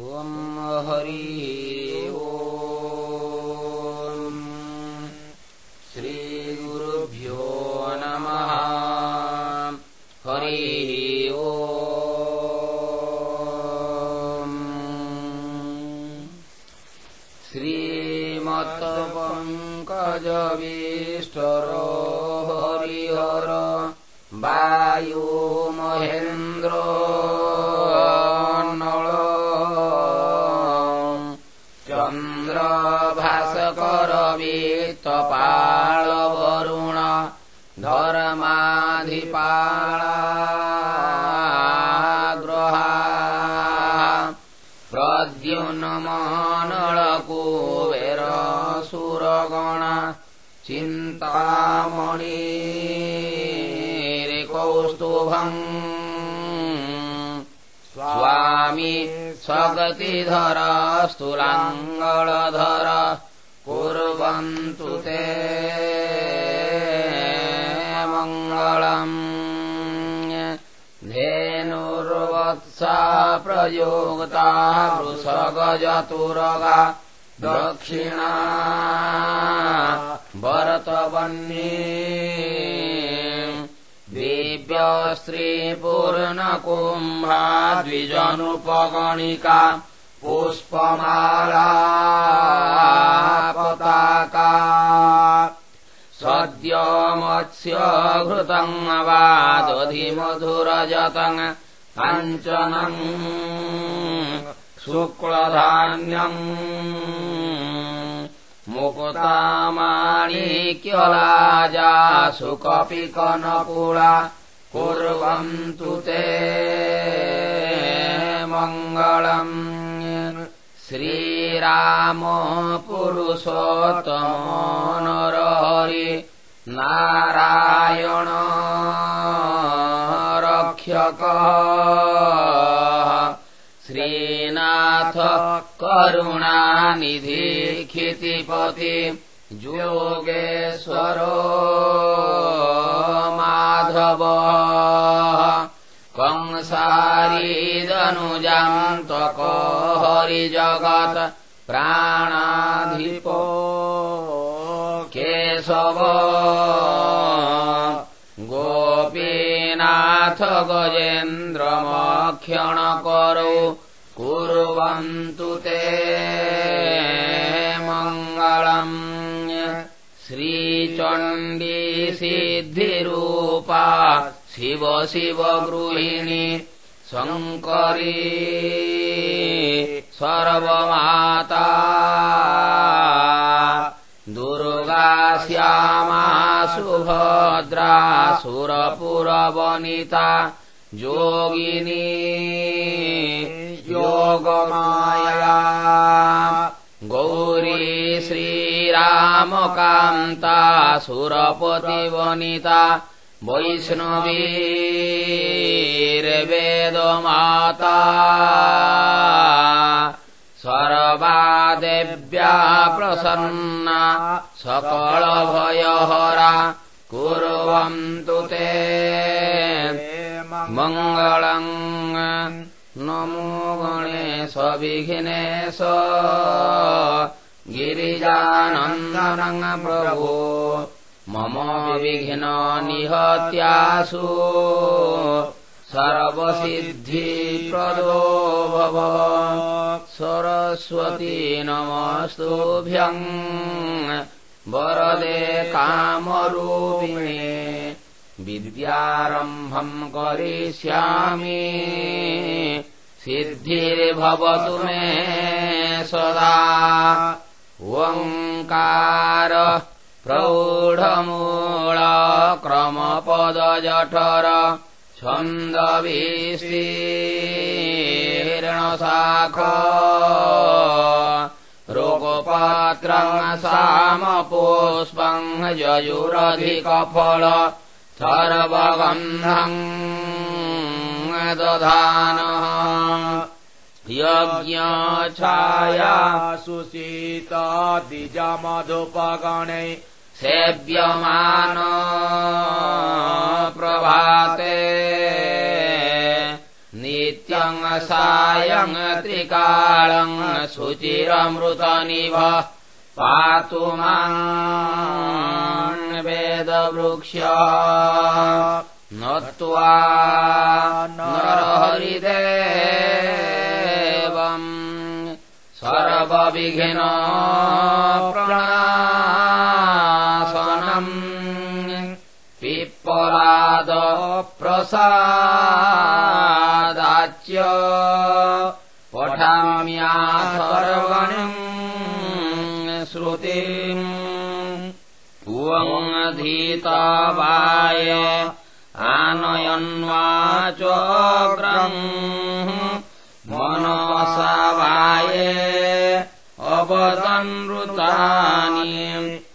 ॐ हरिः ओ श्रीगुरुभ्यो नमः हरिः ओ श्रीमत्पङ्कजविष्टरो हरिहर वायु चिन्तामणि कौस्तुभम् स्वामी स्वगतिधर स्थूलाङ्गलधर कुर्वन्तु ते मङ्गलम्। धेनुर्वत्सा प्रयोगता वृषगजतुरगा दक्षिणा भरतवन्ये दिव्यस्त्रीपूर्णकुम्भा द्विजनुपगणिका पुष्पमाला पताका सद्य मत्स्य घृतम् वादधिमधुरजतम् काञ्चनम् शुक्लधान्यम् मुकुतामाणिक्यलाजा सुकपि कनकुला कुर्वन्तु ते मङ्गलम्। श्रीराम नरहरि नारायण रक्षक श्रीनाथ करुणानिधि क्षितिपति योगेश्वरो माधव कंसारीदनुजान्तको हरिजगत् प्राणाधिपो केशव गोपीनाथ गजेन्द्रमक्षणकरो कुर्वन्तु ते मङ्गलम् श्रीचण्डी सिद्धिरूपा शिव शिव गृहिणी शङ्करी सर्वमाता दुर्गाश्यामा सुभद्रा सुरपुरवनिता योगिनी योगमाया। गौरी श्रीरामकान्ता सुरपतिवनिता वैष्णवीर्वेदमाता सर्वादेव्या प्रसन्ना। सकलभयहरा कुर्वन्तु ते। मङ्गलम् नमो गणेश विघ्नेश गिरिजानन्दनम् प्रभो मम विघ्न निहत्यासु सर्वसिद्धिप्रदो भव सरस्वती नमस्तुभ्यम् वरदे कामरूपिणे विद्यारम्भम् करिष्यामि। सिद्धिर्भवतु मे सदा। ओङ्कार प्रौढमूलक्रमपदजठर छन्दविस्तीर्णशाख रोगपात्रम् सामपुष्पम् ययुरधिकफल सर्वगन्धम् दधानः। यज्ञछाया सुशीतादिजमधुपगणे सेव्यमान प्रभाते। नित्य नित्यम् सायम् त्रिकालम् शुचिरमृतनिभ पातु मान् वेदवृक्ष नत्वा नरहरिदेवम् सर्वविघ्न प्रणासनम् प्रसादाच्य पठाम्यासर्वणम् श्रुतिम्। त्वमधीतावाय आनयन्वाचोग्रम् मनसावाय अवदनृतानि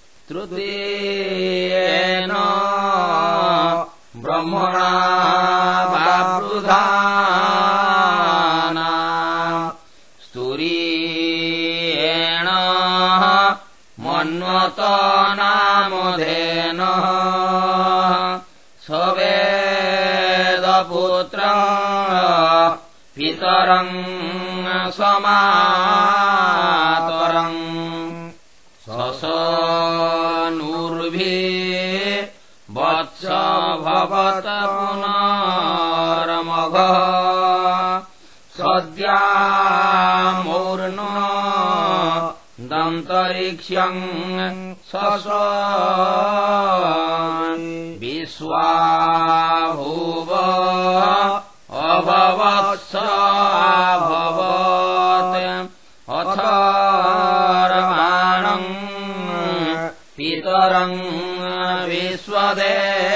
स्तुरीयेण मन्वत नामधेन सवेदपुत्र पितरम् समातरम् पुनरमघ। सद्यामूर्न दन्तरिक्ष्यम् सस विश्वाभूव अभवत्स भवत्। अथर्वाणम् पितरम् विश्वदेवम्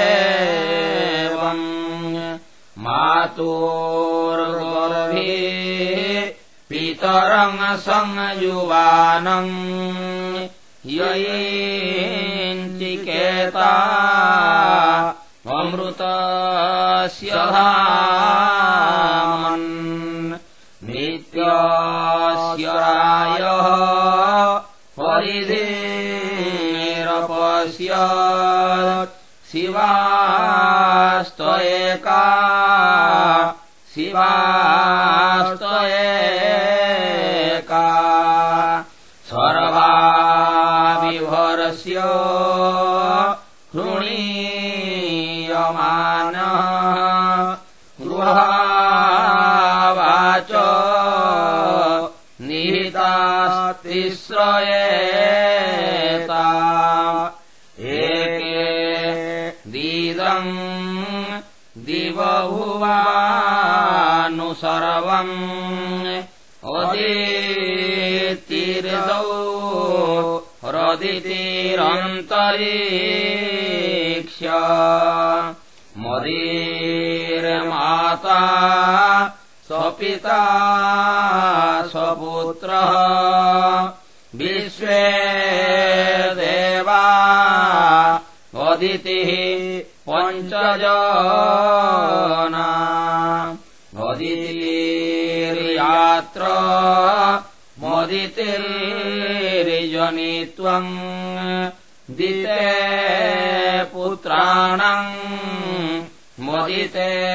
पितरम् संयुवानम् ययेञ्चिकेता अमृतस्य धामन् नित्यस्य रायः परिधेरपस्य शिवास्त्वएका शिवास्त्वएका सर्वाविभरस्य हृणीयमानः गृहावाच निहितास्तिश्रयेता दिवभुवानु सर्वम् अदितिर्दौ रदितिरन्तरीक्ष मदीर्माता स्वपिता स्वपुत्रः विश्वे देवा अदितिः पञ्चजना मदितिर्यात्र मदितिर्जनि त्वम् दिते पुत्राणम् मदितेरकारसम्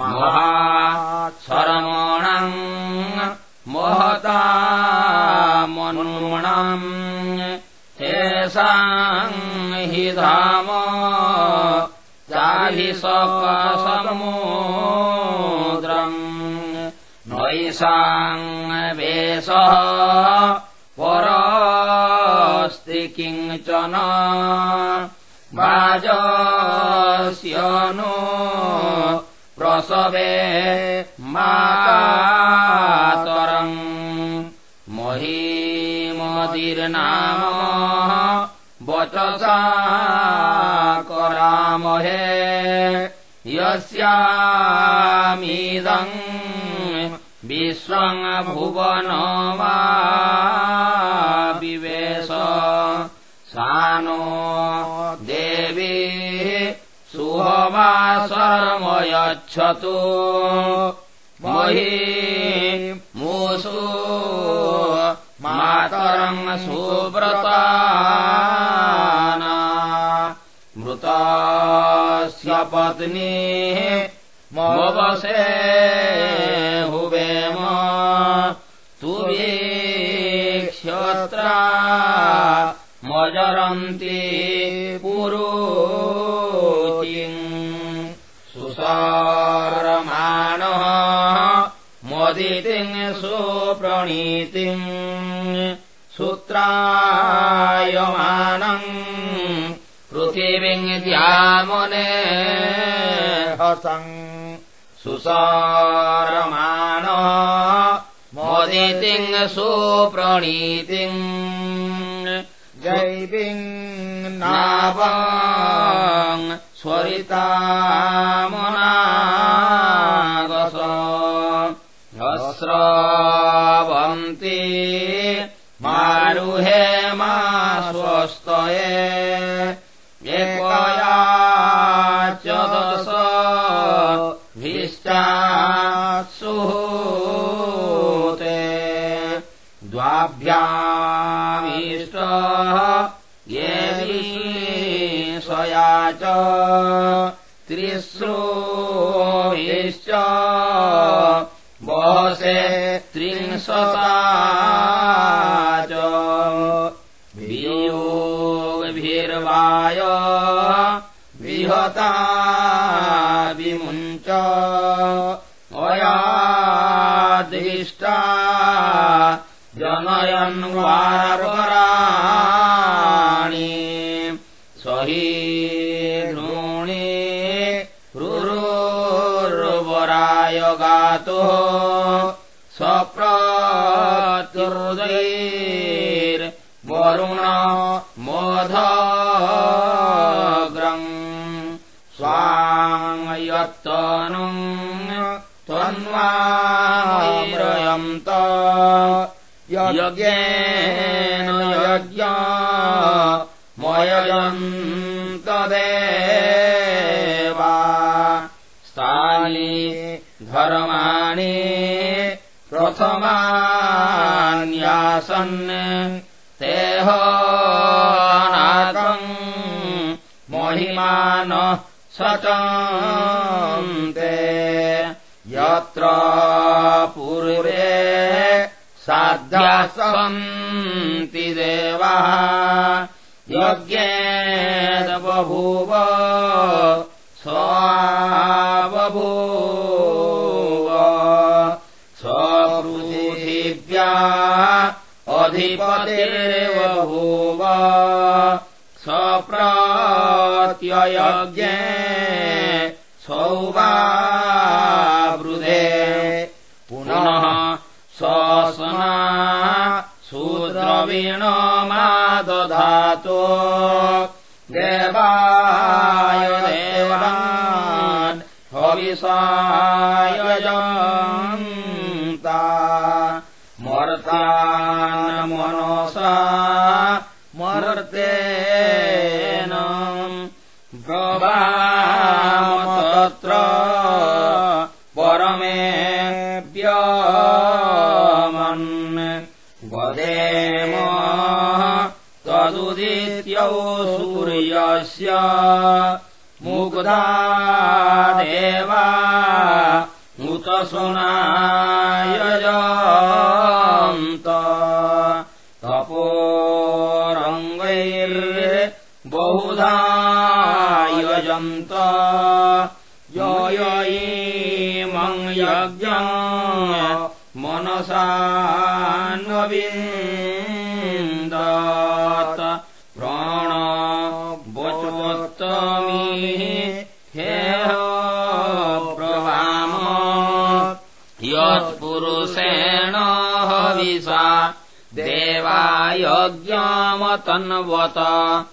महाशरमणम् महता मनुमणम् तेषाम् हि धाम चाहि सकसमुद्रम् नैषाम् वेषः परस्ति किञ्चन वाजस्य नो प्रसवे मातरम्। महीमदिर्नाम करामहे। यस्यामीदम् विश्वम् भुवन वा विवेश। सा नो देवी सुहवासरमयच्छतु मही मूसु सुव्रता मृतस्य यपत्नी मवसे हुवेम तुवीक्ष्यत्रा मजरन्ति पुरोचिम् सुसारमाणः मदितिम् सुप्रणीतिम् सूत्रायमानम् पृथिवीद्यामुने हसम् सुसारमाण मोदितिम् सुप्रणीतिम् जैविम् नाव स्वरितामुनागस अस्रावन्ति द्वाभ्यामीष्ट ये स्वया च त्रिस्रोश्च बहसे त्रिंशता च वियोगभिर्वाय विहता विमुञ्च जनयन्वारपराणि सही द्रोणे रुरोर्वराय गातो स्वप्रत्युदयैर्वरुण मोधग्रम् स्वाङ्यत्तनुम् त्वन्वारयन्त यज्ञेन यज्ञ मययन्तदेवा स्थानि धर्माणि प्रथमान्यासन् तेह नाकम् महिमानः सचन्ते। यत्र पूर्वे साध्याः सन्ति देवाः। यज्ञेन बभूव स्वाबभूव। स्वपृथिव्या अधिपतिरेव भूव स्वप्रत्ययज्ञे सौवावृधे पुनः स्वसना शूद्रवीणमा दधातो देवाय देवान् हविषायजन्ता मर्तान् मनसा तदुदित्यौ सूर्यस्य मुग्धा देवा उत सुनायजन्त। तपोरङ्गैर्बहुधा यजन्त ययीमं यज्ञम् मनसान्वविन्दात देवायज्ञमतन्वत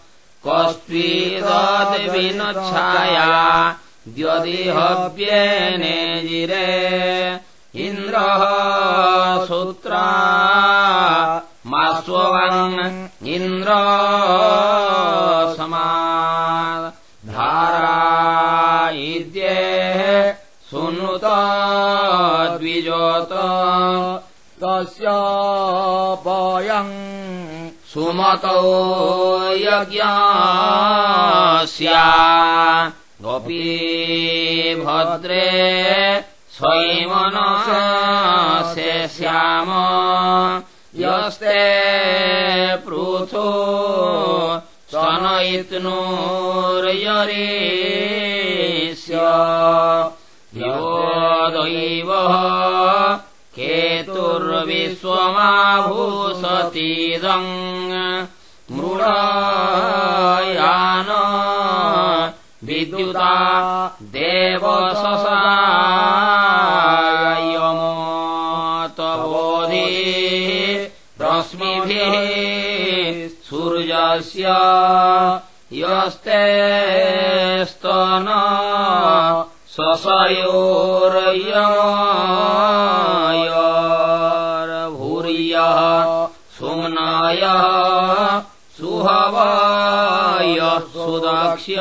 कस्त्विदद्विनच्छाया द्यदिहव्येने जिरे। इन्द्रः सूत्रा मास्वन् इन्द्र समा। धारा इद्ये सुनुत द्विजोत। तस्य पयम् सुमतो यज्ञस्या। गोपी भद्रे स्वैमनसे श्याम। यस्ते पृथो स्वनयित्नोर्यरेस्य योदैव केतुर्विश्वमाभूषतीदम् मृळयान विद्युता देवससायमोतबोधि रश्मिभिः सूर्यस्य यस्ते स्तन सुम्नायः सुहवाय सुदक्ष्य।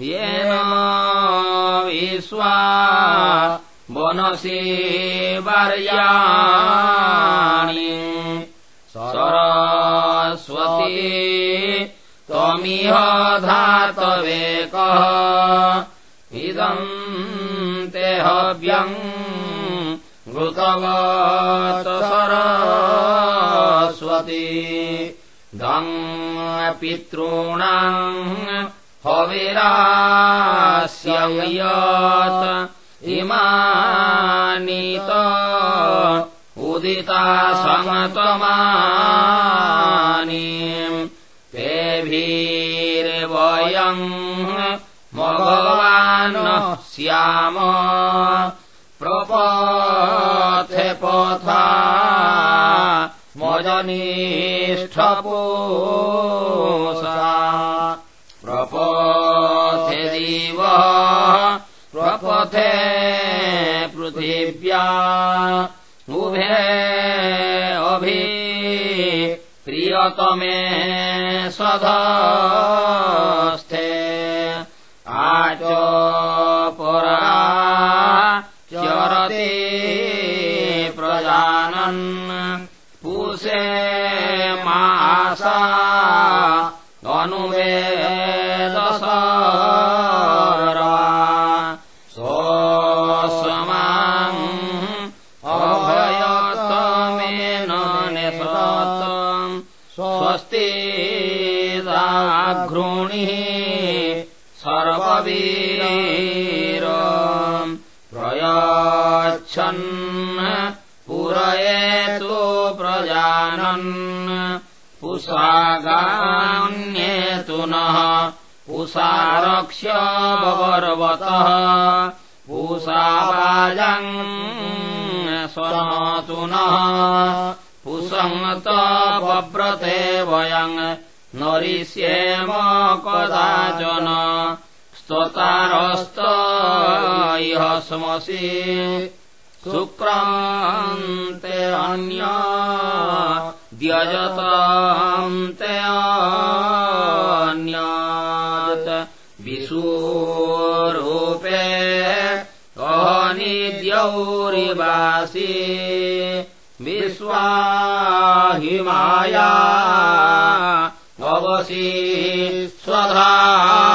येन विश्वा वनसि वर्याणि। सरस्वती त्वमिह धातवेकः इदम् ते हव्यम् घृतवत सरस्वती दम् पितॄणाम् हविरास्ययत् इमानीत उदिता समतमानि। तेभिर्वयम् भगवान् श्याम प्रपथे पथा मजनिष्ठपोषा प्रपथे दिव प्रपथे पृथिव्या। उभे अभि प्रियतमे सधस्थे। आच परा चरते प्रजानन् पूषे मासा पुषारक्ष्य बवर्वतः पुषावाजम् स्वनतु नः। पुसङ्त बव्रते वयम् नरिष्येम कदाचन। स्तोतारस्त इह स्मसि। शुक्रान्ते अन्य द्यजतान्ते अनिद्यौरिवासि विश्वाहिमाया भवसि स्वधावो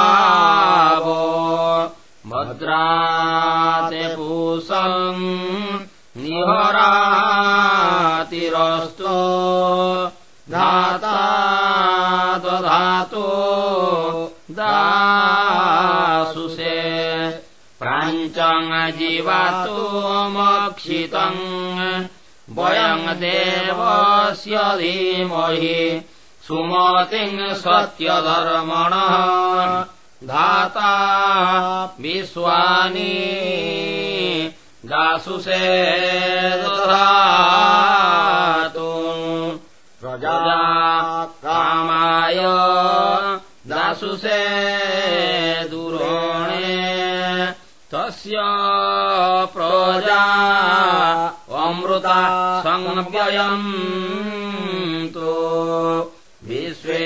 भद्राते पूषम् प्राञ्चम् जीवातु मक्षितम् वयम् देवस्य धीमहि सुमतिम् सत्यधर्मणः। धाता विश्वानि कामाय दासुषे दुरोणे प्रजा अमृता संव्ययम् तु। विश्वे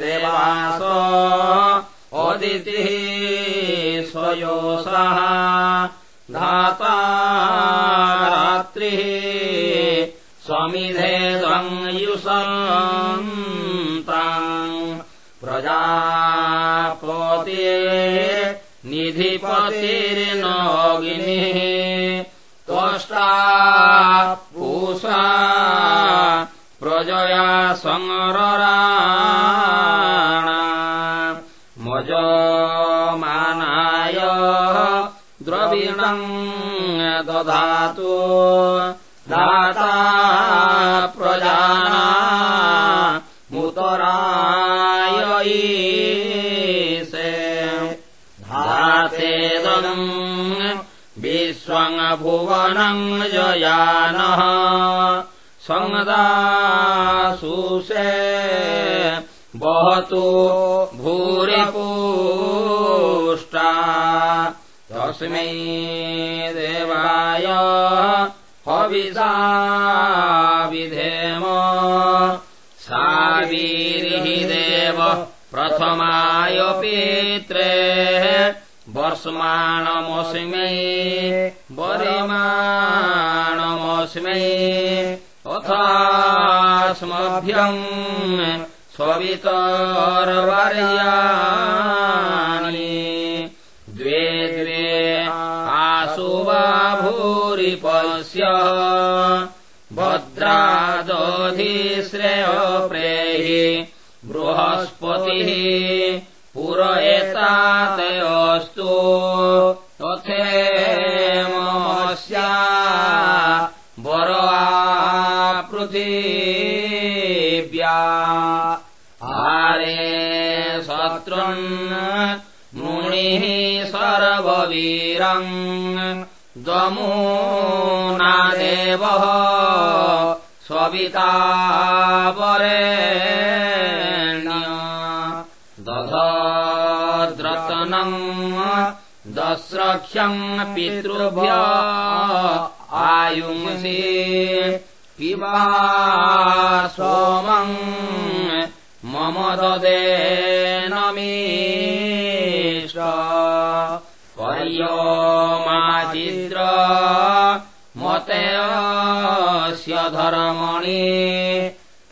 देवास अदितिः स्वयोषः धाता रात्रिः स्वमिधेदङ्युषन्ताम् प्रजापते निधिपतिर्नोगिनिः। त्वष्टा पूषा प्रजया संरराणा। मजमानाय द्रविणम् दधातु। दाता प्रजाना मुतरायैसे धातेदम् विश्वङ्भुवनम् जयानः। संदासुषे वहतु भूरिपूष्टा। तस्मै देवाय हविषा विधेम। सावीरिः देव प्रथमाय पित्रे वर्ष्माणमस्मै वरिमाणमस्मै अथास्मभ्यम् स्ववितर्वर्याणि। द्वे द्वे आशुवा भूरिपस्य भद्रादधिश्रेयप्रेहि बृहस्पतिः पुर एतातयोस्तु तथेमस्या पृथिव्या आरे शत्रुन् मुनिः सर्ववीरम्। दमूनादेवः स्वविता वरेण्य दस्रक्ष्यम् पितृभ्य आयुंसि पिबा सोमम् मम ददेनमीश पर्योमाचिद्र मतेऽस्य धर्मणि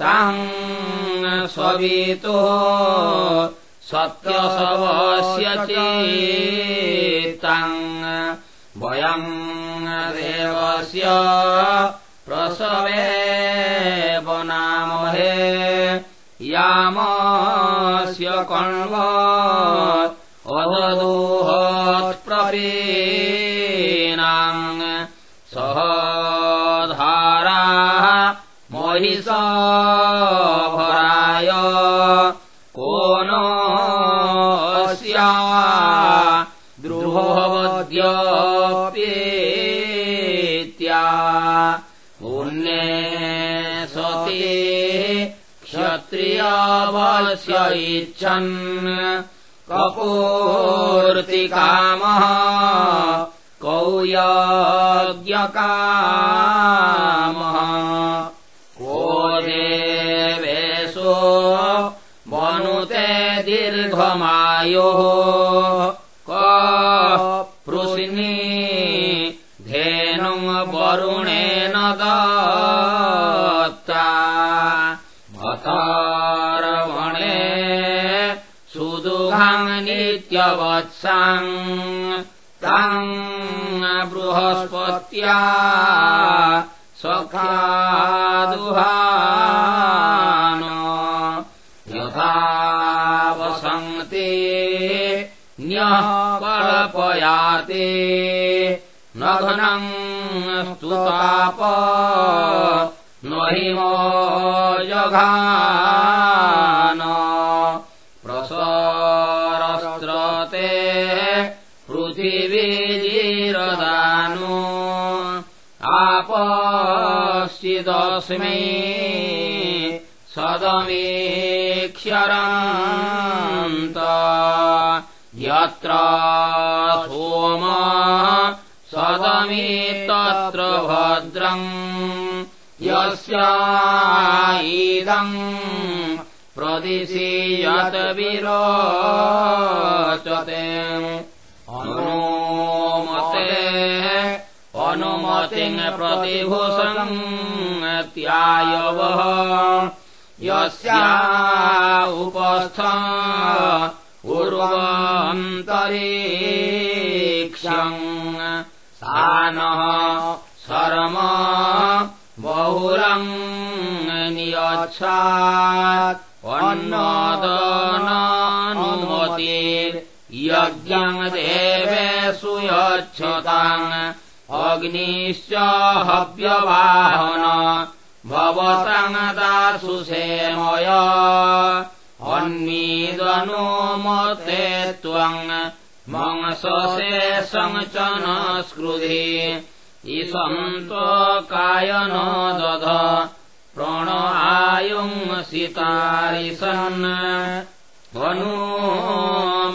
ताम् स्ववितुः सत्यशवस्य चेताम् वयम् देवस्य प्रसवे वनामहे यामस्य कण्व अददोहत्प्रवीणाम् सह धारा महिषभराय इच्छन् कपूर्तिकामः कौयज्ञकामः। को देवेशो वनुते दीर्घमायोः नित्यवत्साम् ताम् बृहस्पत्या सखादुहान यथा वसन्ति न्यः कल्पयाति नघनम् स्तुताप न हि आपश्चिदस्मै सदमीक्षरन्त। यत्र सोम सदमी तत्र भद्रम् यस्य इदम् प्रदिशि विरोचते। अनुमते अनुमतिम् प्रतिभूषम् त्यायवः यस्या उपस्थ उर्वन्तरीक्ष्यम् सा नः शर्म बहुलम् नियच्छात्। अन्नदनानुमतिर्यज्ञम् देवेषु यच्छताम् अग्निश्च हव्यवाहन भवतङ्गदासु सेमय अन्मीदनुमते त्वम् मंसशेषम् च न स्कृधि इसन्तो कायन दध प्रण आयुंसितारिसन् मनुमन्यता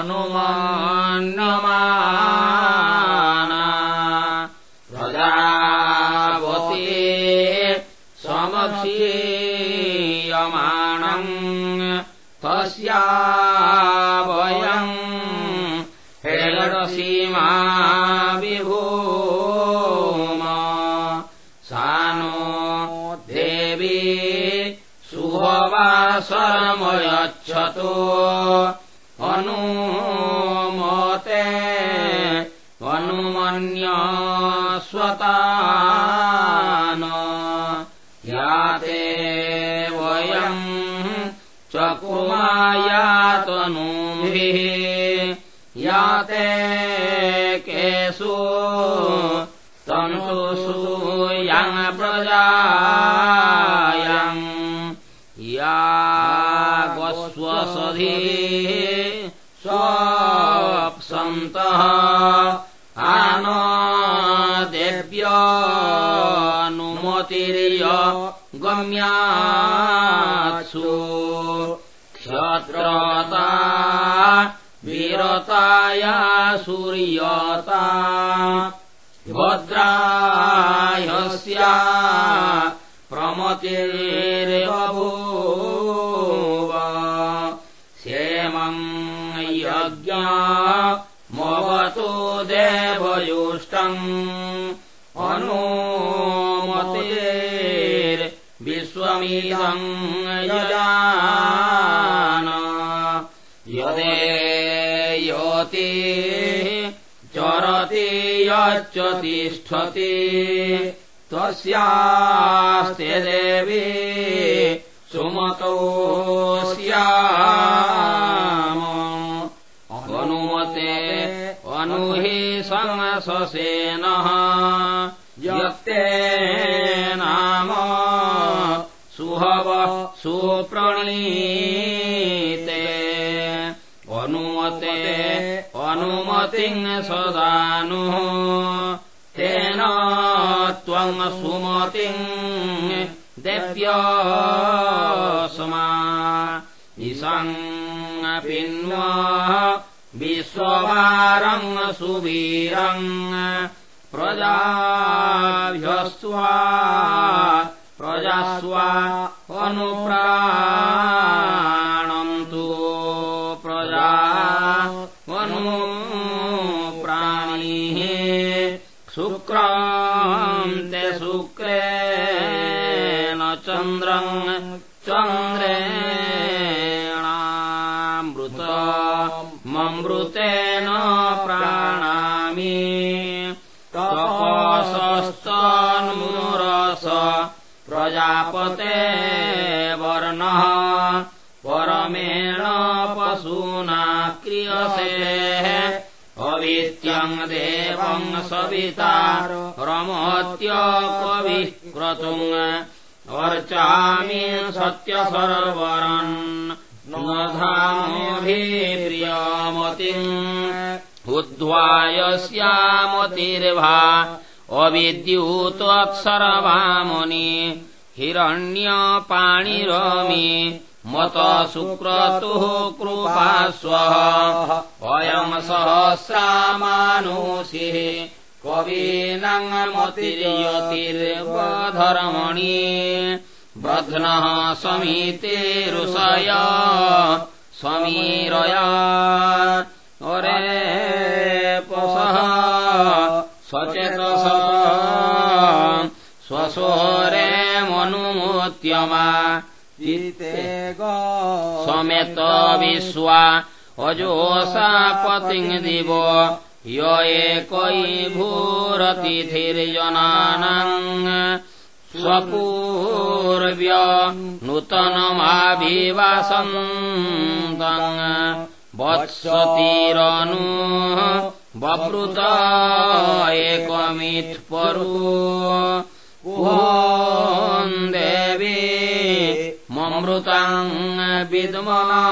मनुमन्यमाना प्रजावती समक्षीयमाणम् तस्या वयम् सा नो देवी सुभवासरमयच्छतो याते केषु तन्तुसूयाम् प्रजायाम् या वस्वसधी स्वप्सन्तः आन देव्यानुमतिर्य गम्यात्सु सूर्यता। भद्रायस्या प्रमतिर्बभूव। क्षेमम् यज्ञा मवतु देवयुष्टम् अनुमतिर्विश्वमिदम् यजान यच्च तिष्ठति त्वस्यास्ते देवी सुमतो स्याम। अनुमते अनुहि संससेनः। यत्ते नाम सुहवः सुप्रणीते सदानुः तेन त्वम् सुमतिम् देव्यस्मा इषङ्पिन्व विश्ववारम् सुवीरम् प्रजाभ्यस्वा प्रजास्वा अनुप्राणन्तु चन्द्रम् चन्द्रेणामृत ममृतेन प्राणामि तपसस्तन्मुरस प्रजापते वर्णः परमेण पशूना क्रियसे अवित्यम् देवम् सविता रमत्य कविः क्रतुम् अर्चामि सत्यसर्वरन्। नधामोभिप्रियमतिम्। उद्ध्वायस्यामतिर्भा अविद्युत्वत्सर्वामुनि हिरण्यपाणिरमि मत सुक्रतुः कृपास्वः अयम् सहस्रामानुषिः कवीनामतिर्यतिर्वधर्मणि बध्नः समीते ऋषय समीरया अरे पसः सचेतस स्वसोरे मनुमोत्यमा चिते समेत विश्वा अजोषा पतिङ् दिव य एकैभूरतिथिर्जनानाम् स्वपूर्व्य नूतनमाभिवासन्तम् वत्सतीरनु बभृत एकमित्परु देवी ममृताम् विद्मना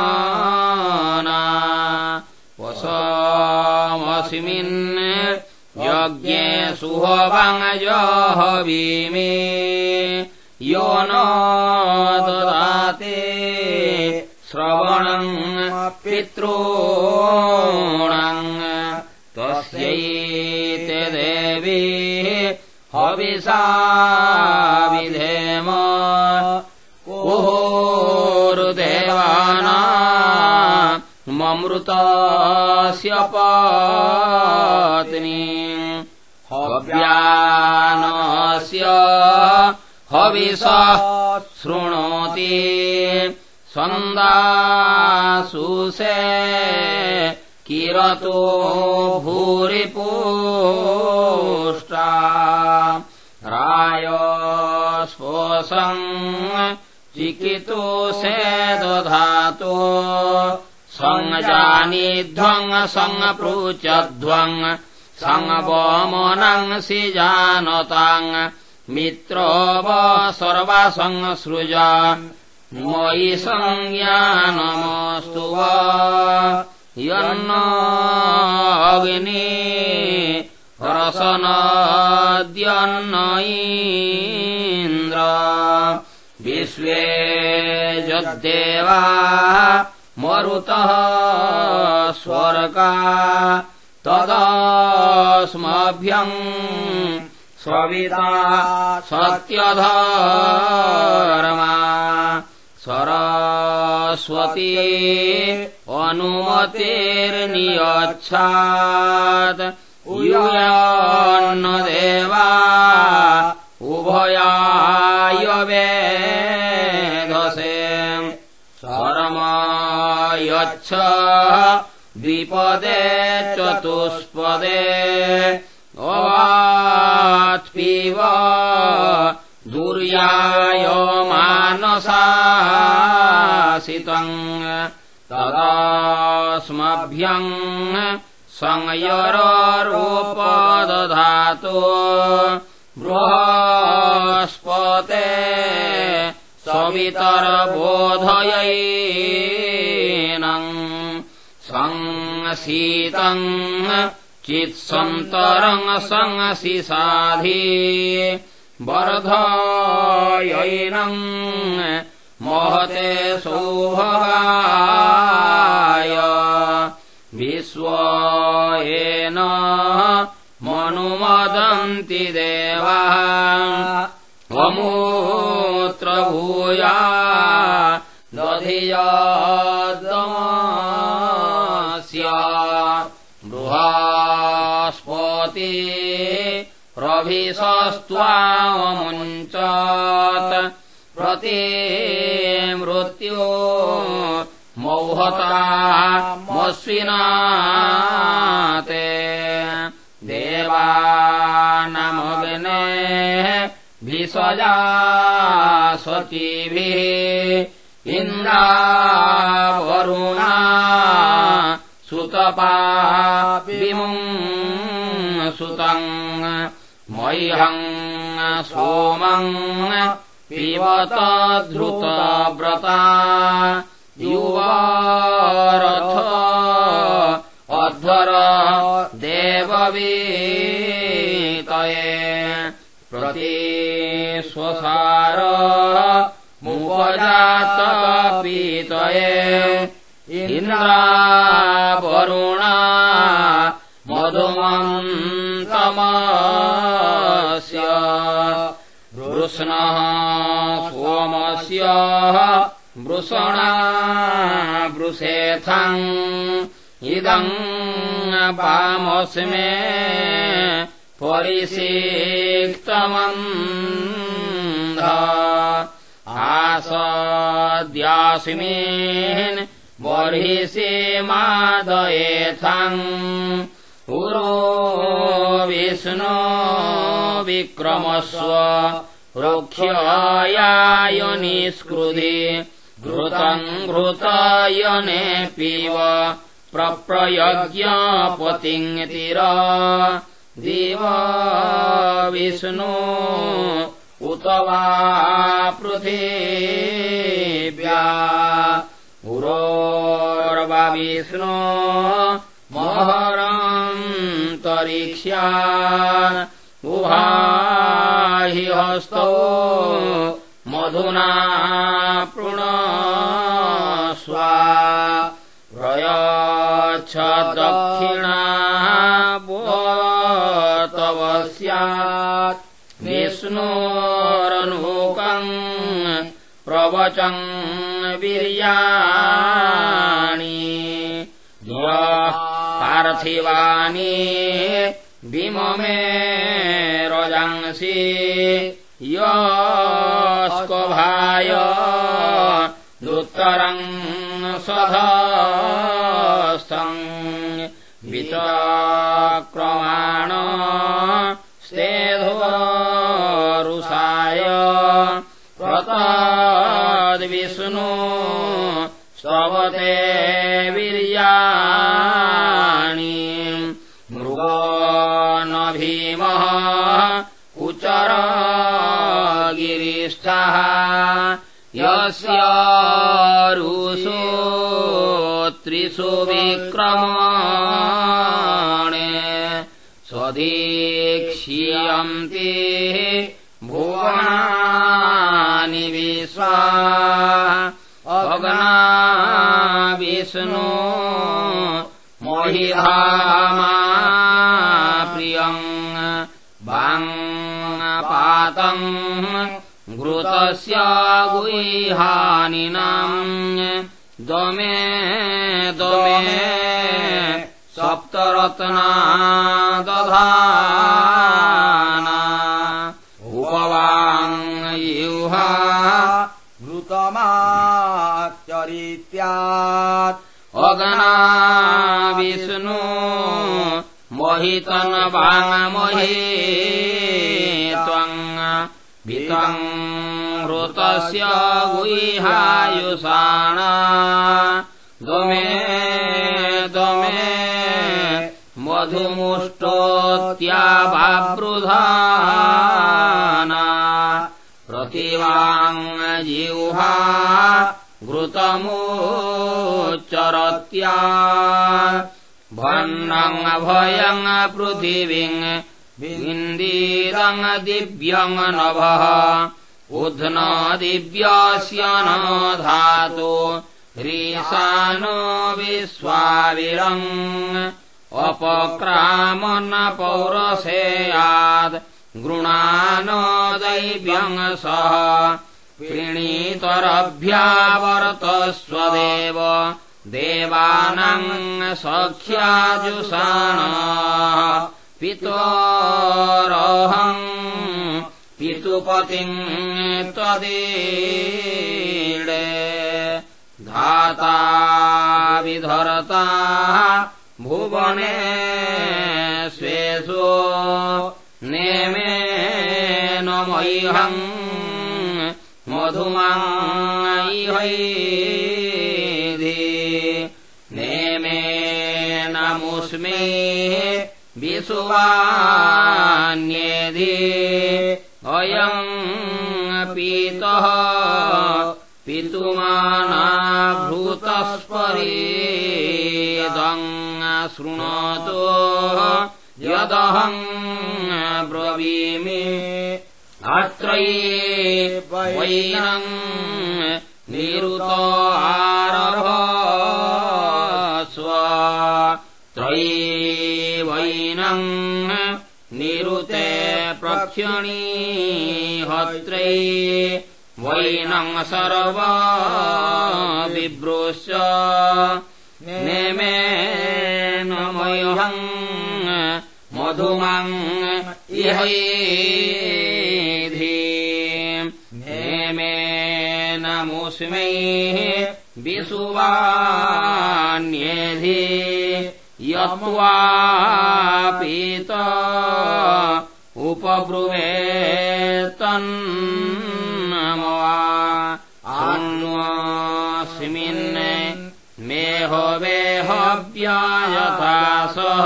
वसमस्मिन् यज्ञे सुहवाङ्गजहवीमे यो न ददाते श्रवणम् पितॄणाम् तस्यैते देवी हविषा ममृतस्य पत्नी हव्यानस्य हविषः शृणोति। सन्दासुषे किरतो भूरिपूष्टा। रायस्पोषम् चिकितोषे दधातो सङ्जानिध्वङ् सङ्पृचध्वङ् सङ्वमनंसि जानताङ् मित्रोव सर्वासंसृज मयि संज्ञानमस्तु वा यन्न अग्नि रसनाद्यन्न इन्द्र विश्वे जद्देवा मरुतः स्वर्गा तदस्मभ्यम् सविता सत्यधर्मा सरस्वती अनुमतिर्नियच्छात्। उयन्न देवा उभयाय सरमायच्छ द्विपदे चतुष्पदे अवात्पिव दुर्याय मानसासितम् तदास्मभ्यम् संयरोपदधातु बृहस्पते सवितरबोधयैनम् साधि वर्धयैनम् महते सौभगाय विश्वयेन मनुमदन्ति देवाः अमूत्र भूया दधियादमस्य रभिषस्त्वामुञ्चत् प्रति मृत्यो मौहतामस्विनाते देवानमग्ने भिषजा स्वचीभिः इन्द्रावरुणा सुतपा विमुम् सुतम् मह्यम् सोमम् पिबत धृतव्रता युवारथ अध्वर देववीतये प्रति स्वसार मुपजातपीतये इन्द्रावरुणा मधुमन्तमस्य वृष्णः सोमस्य वृषणा वृषेथम् इदम् पामस्मे परिषिक्तमन्ध बर्हिषे मादयेथम्। पुरो विष्णो विक्रमस्व रोक्ष्याय निष्कृधि घृतम् घृतायने पीव प्रप्रयज्ञपतिङ्तिर दिव विष्णु उत वा पृथिव्या। पुरोर्वा विष्णु महरन्तरिक्ष्या उभाहि हस्तौ मधुना पृणस्वा प्रयच्छ दक्षिणा तव स्यात् विष्णोरनुकम् प्रवचन् वीर्याणि पार्थिवानि विममे रजंसि। यस्कभाय दुत्तरम् सधस्तम् विचक्रमाण स्तेधोरुषाय प्रताद्विष्णु स्तवते वीर्याणि गिरिष्ठः यस्य रुषो त्रिषु विक्रमाणे स्वदीक्ष्यन्ति भुवनानि विश्वा। अग्ना विष्णु मोहिधामा घृतस्य गुहानिनाम् दमे दमे सप्तरत्ना दधाना उपवाङ्युहा घृतमाचरित्यात् अगना विष्णु मोहितन् वाङ्मोहि त्वम् हृतस्य गुहायुषाणा दमे दमे मधुमुष्टोत्या बाबृधाना प्रतिवाङ्जिह्वा घृतमुच्चरत्या। भन्नम् भयम् पृथिवीम् विन्दीरम् दिव्यम् नभः उध्न दिव्यस्य न धातु ह्रीशानो विश्वाविरम् अपक्रामन् पौरसेयात् गृणान दैव्यम् सह प्रीणीतरभ्यावर्तस्वदेव देवानाम् सख्याजुषाण पितोरहम् पितुपतिम् त्वदीडे। धाता विधरता भुवने स्वेषु नेमे न मह्यम् मधुमायैधि विसुवान्येधि अयम् पीतः पितुमानाभूतस्परीदम् शृणोतु यदहम् ब्रवीमि अत्रये वैनम् निरुतो निरुते प्रक्षणी हत्रे। वैनम् सर्व विभ्रोश्च नेमेन मुष्मै विसुवान्येधि यत्त्वापीत उपब्रुवेत्तन्नमवा अन्वस्मिन् मेहो वेहव्यायथा सह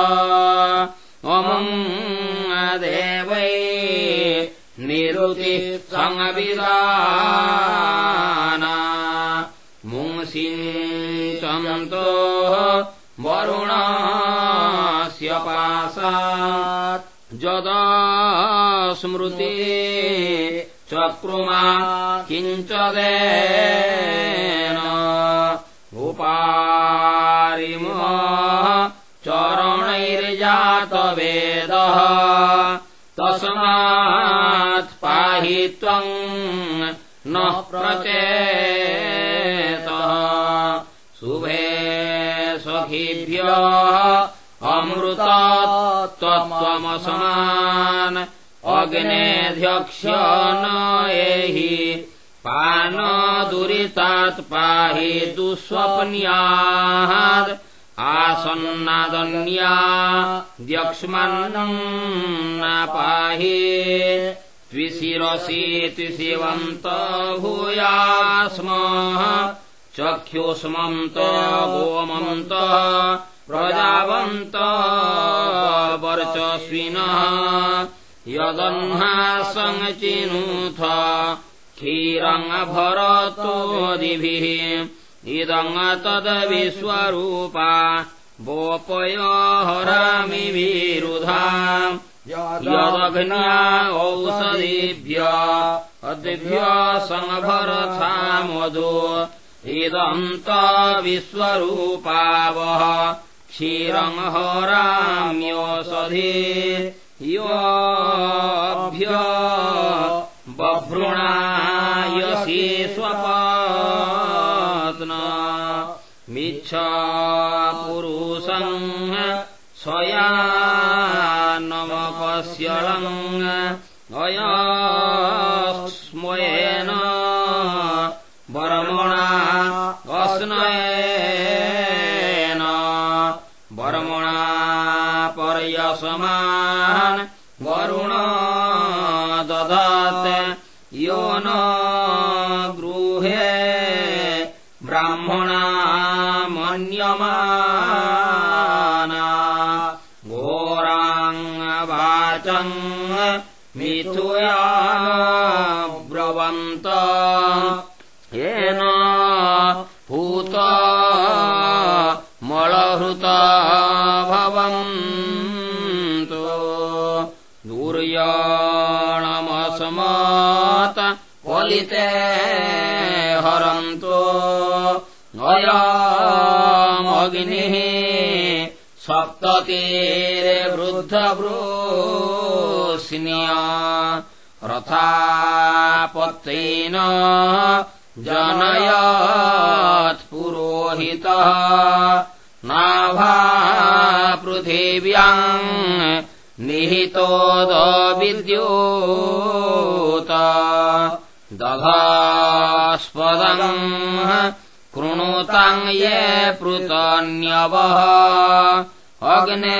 अमुम् देवै निरुति सङ्विदाना जदा स्मृति चक्रुमा किञ्चदेन उपारिम चरणैर्जातवेदः तस्मात् पाहि त्वम् न प्रचेतः। शुभे सखिभ्यः अमृतत्वमसमान् अग्नेध्यक्ष न एहि पानदुरितात् पाहि दुःस्वप्न्यात् आसन्नादन्या द्यक्ष्मन्नम् न पाहि त्विशिरसि त्विशिवन्त भूयास्म चक्षुष्मन्त गोमन्त प्रजावन्त वर्चस्विनः यदह्नासङ्चिनुथ क्षीरङ्गभरतोदिभिः इदम् तद्विश्वरूपा वोपय हरामिभिरुधा यदघ्न्या औषधिभ्य अद्भ्य सङ्भरथा मधु इदन्त विश्वरूपावः क्षीरम् हराम्योषधि योऽभ्य बभ्रुणायसि स्वपात्न। पुरुषम् स्वयानमपस्यलम् अयस्मयेन मिथुया ब्रवन्त येन भूत मलहृत भवन्तु। दुर्याणमसमात फलिते हरन्तो। अयमग्निः रथापत्तेन जनयत्पुरोहितः नाभा पृथिव्याम् निहितोदविद्योत दधास्पदम् कृणुताम् ये पृतन्यवः अग्ने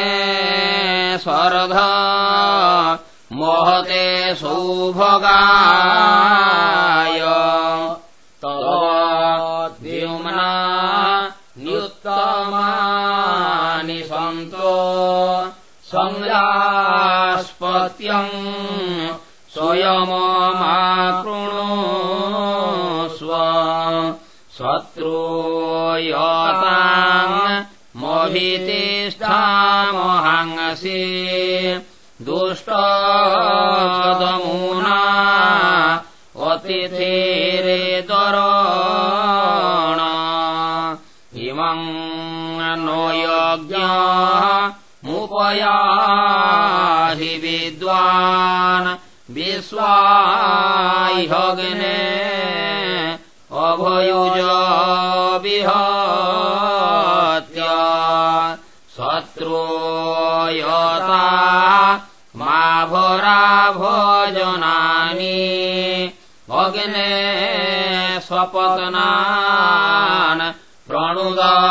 स्वरध महते सौभगाय। तद्युम्ना न्युत्तमानि सन्तो संयास्पत्यम् स्वयममाकृणोस्व शत्रूयताम् मभितिष्ठामहाङ्गसि दुष्टदमूना अतिथिरेतरण। इमम् नो यज्ञमुपयाहि विद्वान् विश्वाह्यग्ने अभयुज विहत्य। शत्रूयता भरा भोजनानि अग्ने स्वपतनान् प्रणुदास्वनातान्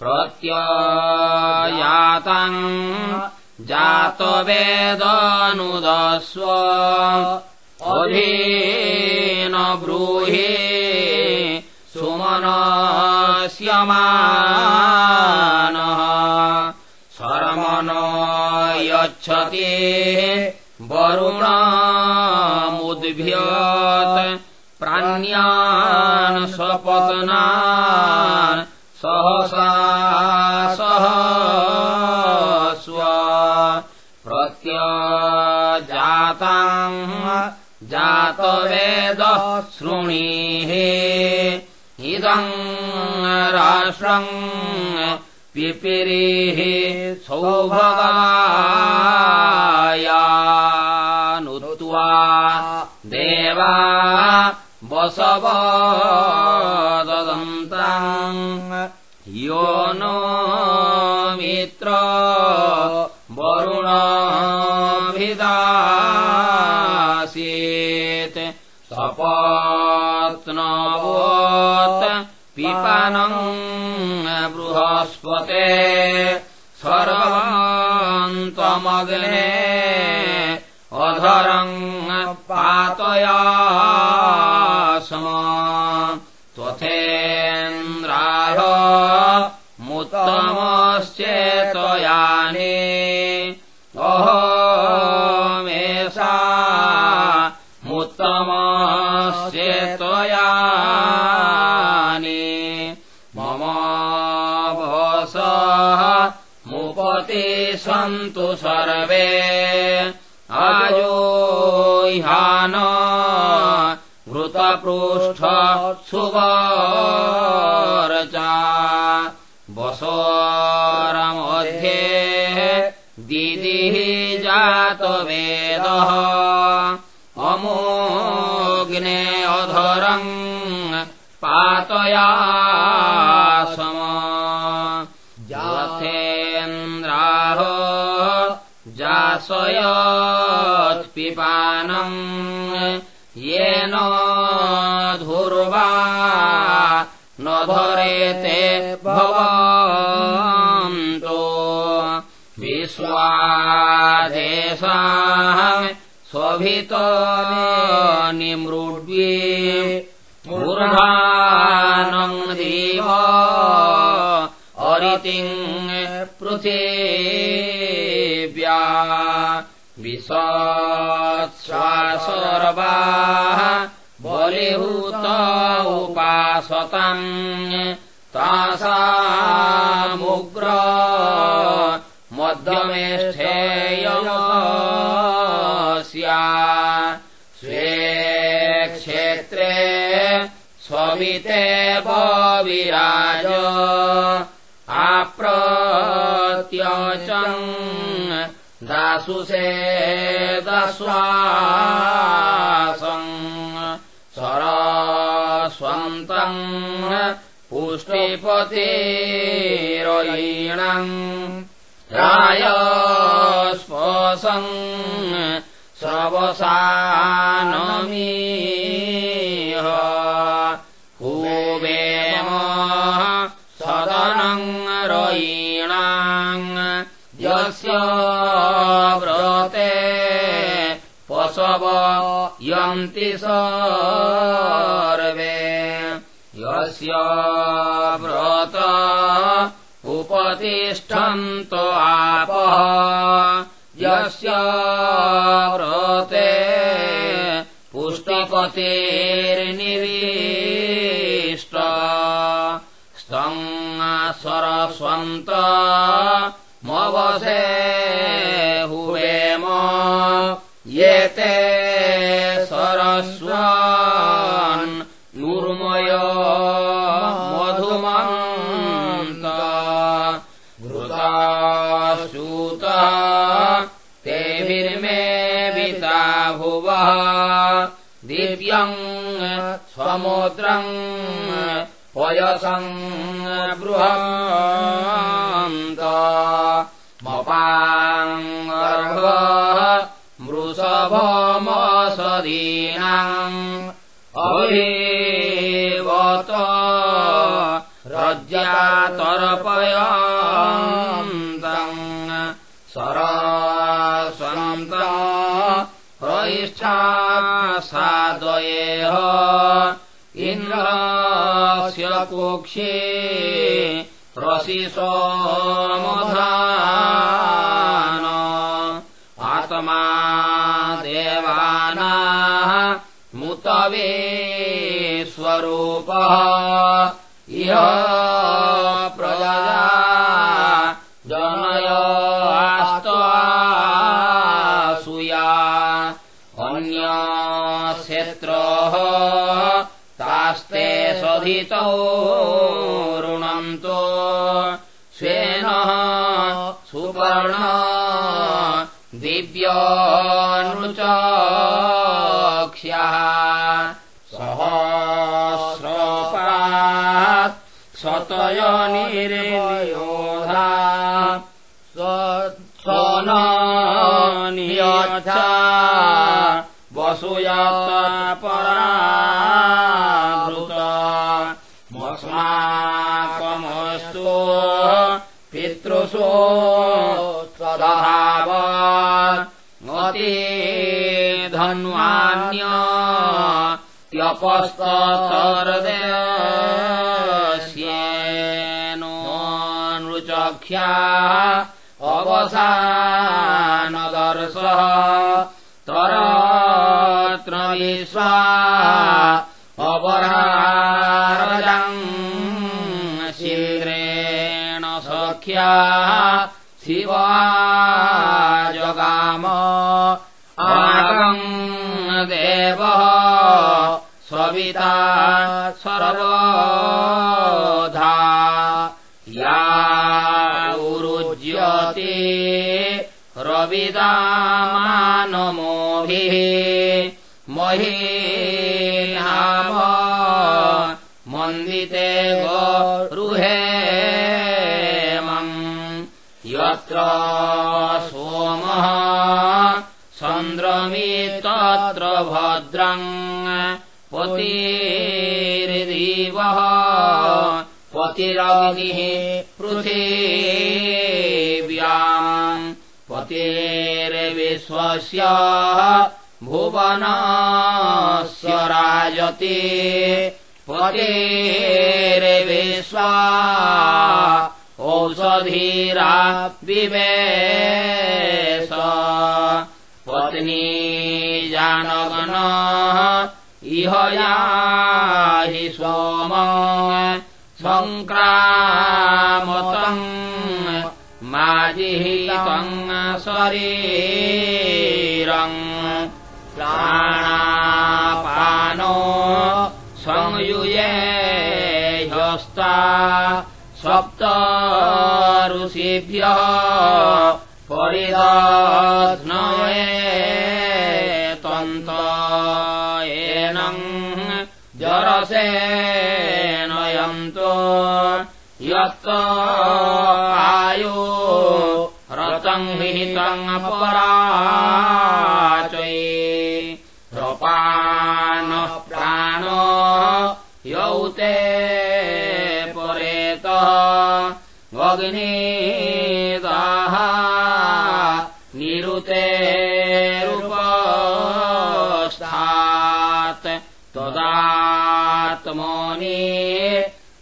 प्रत्ययाताम् जातवेदनुदस्व अधीन ब्रूहि सुमनस्यमानः स्वपतनान् सहसा सह स्व प्रत्यजाताम् जातवेदः शृणीः इदम् राष्ट्रम् पिपिरीः सौभगायानुत्वा देवा ददन्ताम् यो नो मित्र वरुणाभिदासीत्। सपत्नवोत् पिपानम् बृहस्पते। सर्वन्तमग्ने अधरम् पातया त्वथेन्द्राय मुत्तमश्चेतयानि अहमेषा मुत्तमश्चेतयानि मम वसः मुपति सन्तु सर्वे घृतपृष्ठ सुवरचा। वसोरमध्ये दिदिः जातवेदः अमोऽग्ने अधरम् पातया सम जाथेन्द्राः जासयत्पिपानम् न धरेते भवन्तो। विश्वादेशाः स्वभितो निमृड्वी मूर्धानम् देव अरितिम् पृथिव्या। विश्वासर्वाः बलिहूत उपासतम् तासामुग्र मध्यमेष्ठेयस्या स्वे क्षेत्रे स्वमिते विराज आप्रत्यचम् दासुषे दस्वासम् सरस्वन्तम् पुष्टिपतिरयीणम् रायस्पसम् श्रवसानमीह कुवेम सदनम् रयीणाम् यस्य यन्ति सर्वे। यस्य व्रत उपतिष्ठन्त आपः यस्य व्रते पुष्टपतेर्निविष्ट। स्तम् सरस्वन्त मवसे हुवेम येते नुर्मय मधुमन्त। घृतासूत तेभिर्मे विता भुवः दिव्यम् समुद्रम् पयसम् बृहन्त मपाङ्गर्भ मृषभमस दीनाम् अभिवत रज्यातर्पयन्तम् सरस्वन्त प्रयिष्ठा साद्वयेह इन्द्रस्य कुक्षे रसिसोमधान मुतवे स्वरूपः इह प्रजा जनयास्तसूया अन्यक्षेत्रः तास्ते स्वधितौ ऋणन्तो स्वेन सुपर्ण दिव्यानुचक्ष्यः सहस्रपात् स्वतयनिर्योधा स्वनियथा वसुयापराभृत मस्माकमस्तु पितृसो स्वधाव धन्वान्य त्यपस्तरदेश्येनो नृचख्या अवसानदर्शः तरत्र विश्वा अपरारजम् शीघ्रेण सख्या शिवा जगाम सविता सर्वधा। या उरुज्यते रविदामानमोभिः मही नाम मन्दिते गरुहेमम् यत्र सोमः चन्द्रमितत्र भद्रम् पतिर्दिवः पतिरग्निः पृथिव्याम् पतिर्विश्वस्य भुवनस्य राजति पतिर्विश्वा औषधीरा विवेश। पत्नी जानगणः इह याहि सोम सङ्क्रामतम् माजिहितम् शरीरम्। प्राणापानो संयुये ह्यस्ता सप्त ऋषिभ्यः परिदध्नये जरसेनयन्तो यत्त आयो रतम् हितम् पराचये रपानः प्राणो यौते परेतः। अग्निदाः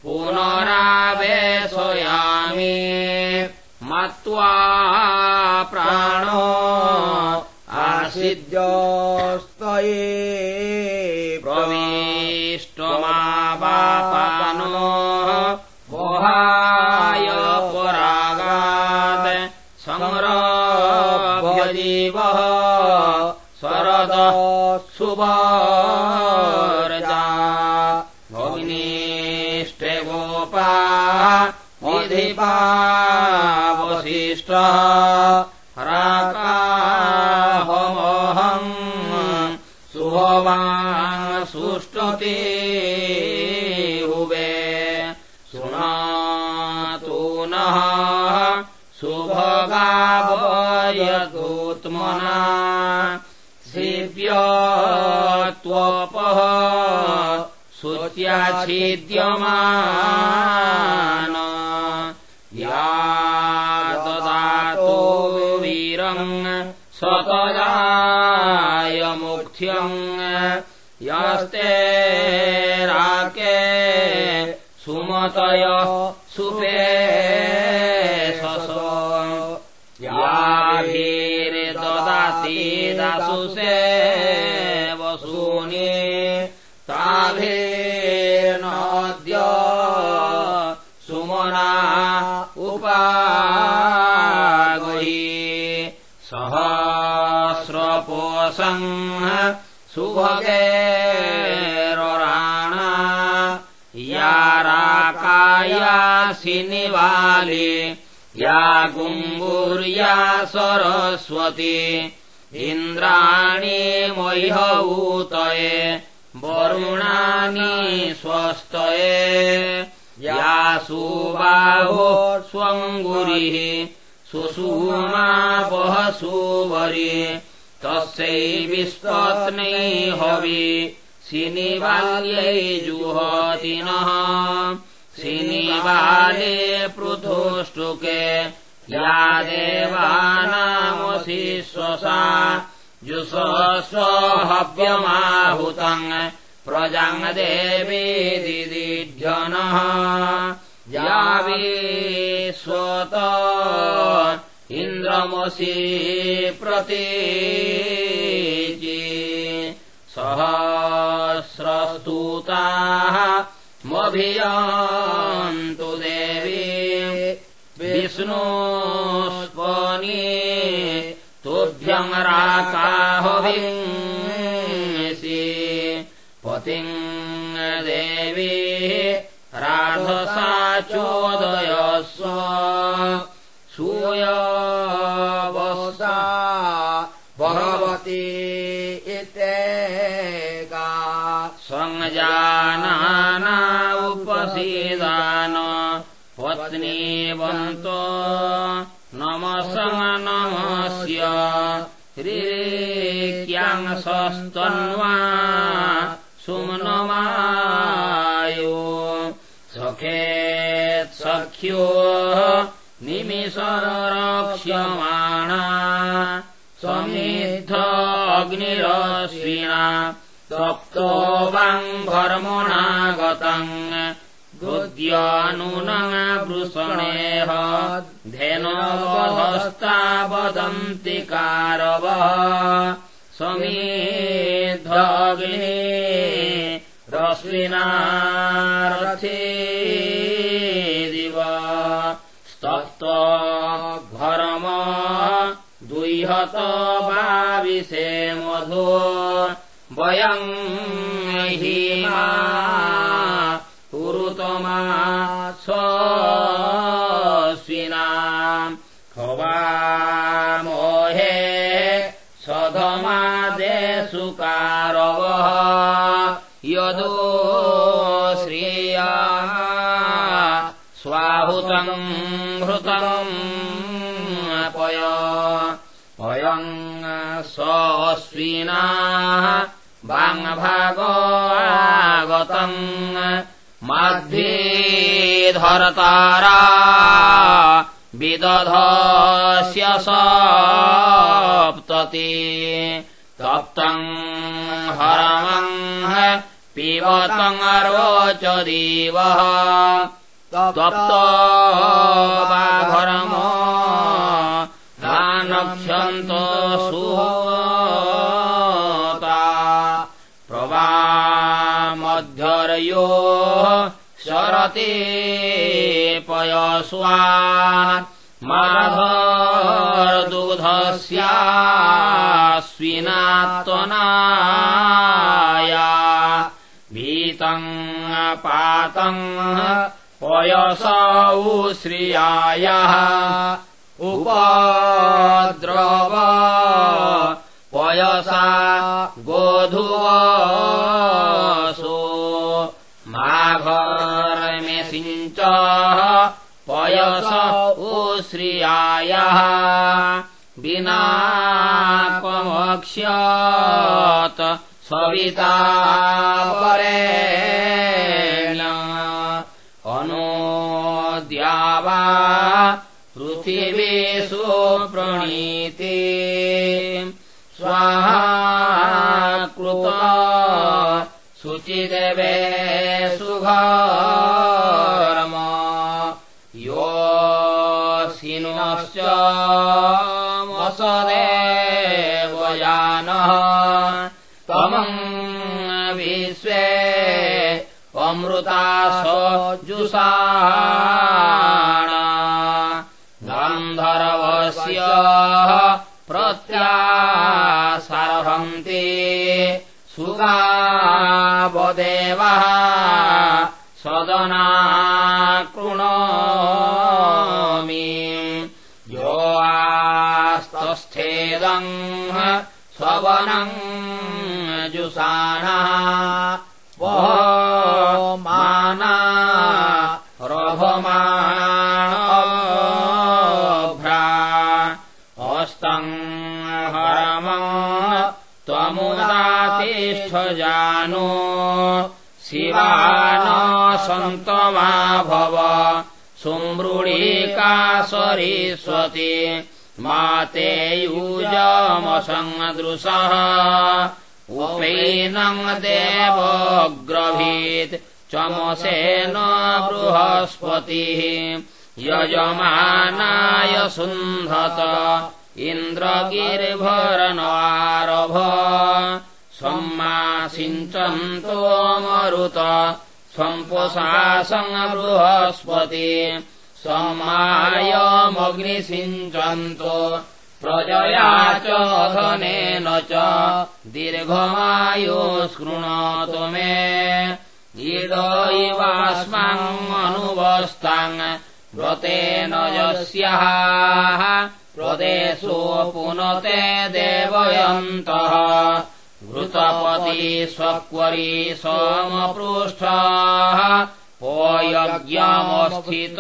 पुनरावेशयामि। मत्वा प्राणो आसिद्योस्तये निधिपावशिष्टः राकाहमोहम् सुभवान् सुष्टुते हुवे शृणातु नः सुभगावयतोत्मना शिव्य स्वपः सुच्याच्छिद्यमान या ददातो वीरम् स्वतजायमुख्यम् यस्ते राके सुमतय सुपे याभिर्ददाति दासुषे सुभगेराणा या राकायासि निवाले या गुम्बुर्या सरस्वती। इन्द्राणि मह्यभूतये वरुणानि स्वस्तये या सुबाहो स्वङ्गुरिः सुषूमा वहसुवरि तस्यै विस्पत्नै हवि। सिनिबाल्यै जुहति नः। सिनिबाले पृथुष्टुके। या देवानामसि स्वसा। जुषस्वहव्यमाहुतम् प्रजाङ् देवी दिदिध्यनः या विश्वत इन्द्रमसि सहस्रस्तूताः मभियन्तु देवी। विष्णोस्पनि तुभ्यम् राकाहविंसि पतिम् देवी राधसा चोदयस्व। सूयवसा इत्येका सञ्जानाना उपसीदान पत्नीवन्तो नमसङ् नमस्य ऋक्याङ् सस्तन्वा सुम्नमायो सखेत्सख्यो निमिषरक्ष्यमाणा समिद्धग्निरश्विना तप्तो वाङ्घर्मणागतम् हृद्यानुनवृषणेह धेनवधस्ता वदन्ति कारवः। समेद्धग्ने रश्विना रथे दिव स्तप्त घरम दुइहत बाविषे मधु वयम् हिमा हवामोहे सधमादे सुकारवः यदो श्रिया स्वाहुतम् हृतम् स्वस्विना वाङ्भागोगतम् मध्ये धरतारा विदधस्य सप्तति। तप्तम् हरमम् पिबतम् रोचदीवः तप्तो वाघरमो दानक्षन्तो सुता प्रवामध्यर्यो शरते पयस्वान् माधर्दुग्धस्यास्विनात्वनाया भीतम् पातम् पयसौ श्रियायः उपद्रव पयसा गोधुवसो माघर्मेसिञ्च पयस उश्रियायः विना क्वमक्ष्यत् सविता परेण अनोद्यावा पृथिवीषु प्रणीते। स्वाहा कृत शुचिदेवे सुघर्म। योऽसिनश्च वसदेव यानः त्वमम् विश्वे अमृता गन्धर्वस्य प्रत्यासर्हन्ति। सुगावदेवः सदना कृणोमि यो आस्तस्थेदम् स्ववनम् जुषाणः जानो। शिवान सन्तमा भव। सुमृळीका सरीस्वती। माते यूजमसङ्दृशः उपैनम् देवग्रभीत्। चमसेन बृहस्पतिः। यजमानाय सुन्धत। इन्द्रगिरिभरनारभ सम्मासिञ्चन्तो मरुत सम्पुषासम् बृहस्पति सम्मायमग्निसिञ्चन्तो प्रजया च धनेन च दीर्घमायो शृणोतु मे इदैवास्मान्मनुवस्ताम् व्रतेन यस्याः प्रदेशो पुनते देवयन्तः घृतपति स्वक्वरी सोमपृष्ठः पोयज्ञमस्थित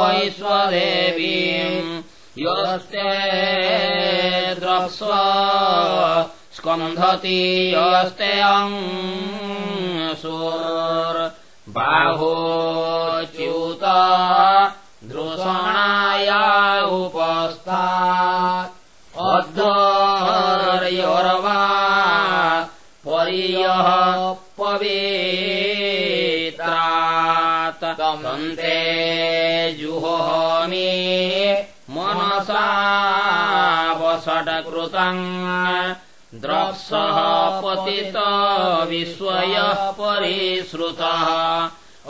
वैश्वदेवीम्। यस्ते द्रक्ष्व स्कन्धति यस्ते बाहोच्युत दृषणाया उपस्था। अद्वर्योर्वा परियः पवित्रात् कन्ते जुहोमि मनसा वषट्कृतम् द्रक्सः पतित विश्वयः परिश्रुतः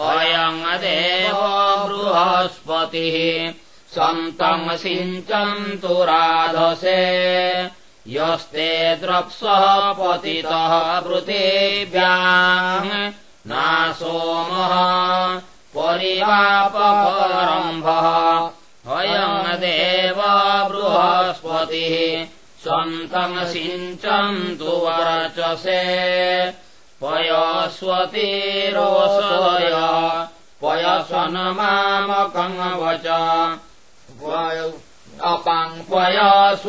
अयम् देव बृहस्पतिः सन्तम् सिञ्चन्तु राधसे यस्ते द्रक्सः पतितः पृथिव्याम्। नासोमः परिवापरम्भः अयम् देव बृहस्पतिः। सन्तम् सिञ्चन्तु वर्चसे। पयस्वतीरोषय पयसन्मामकम् वच अपाङ्पयस्वजनपय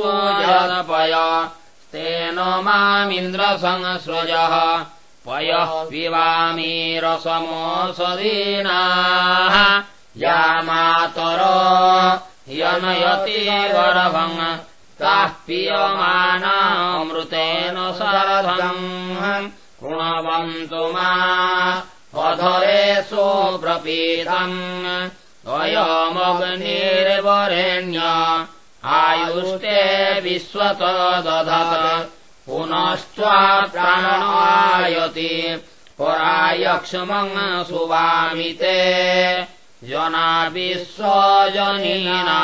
तेन मामिन्द्रसंसृजः पयः पिबामि रसमोऽसदीनाः या मातर यनयति गर्भम् ताः पीयमानामृतेन सरधम् कृणवन्तु मा अधरेषु प्रपीतम् अयमग्निर्वरेण्य आयुष्टे विश्वत दधत् पुनश्चाप्राणायति परायक्ष्मम् सुवामिते जना विश्वजनीना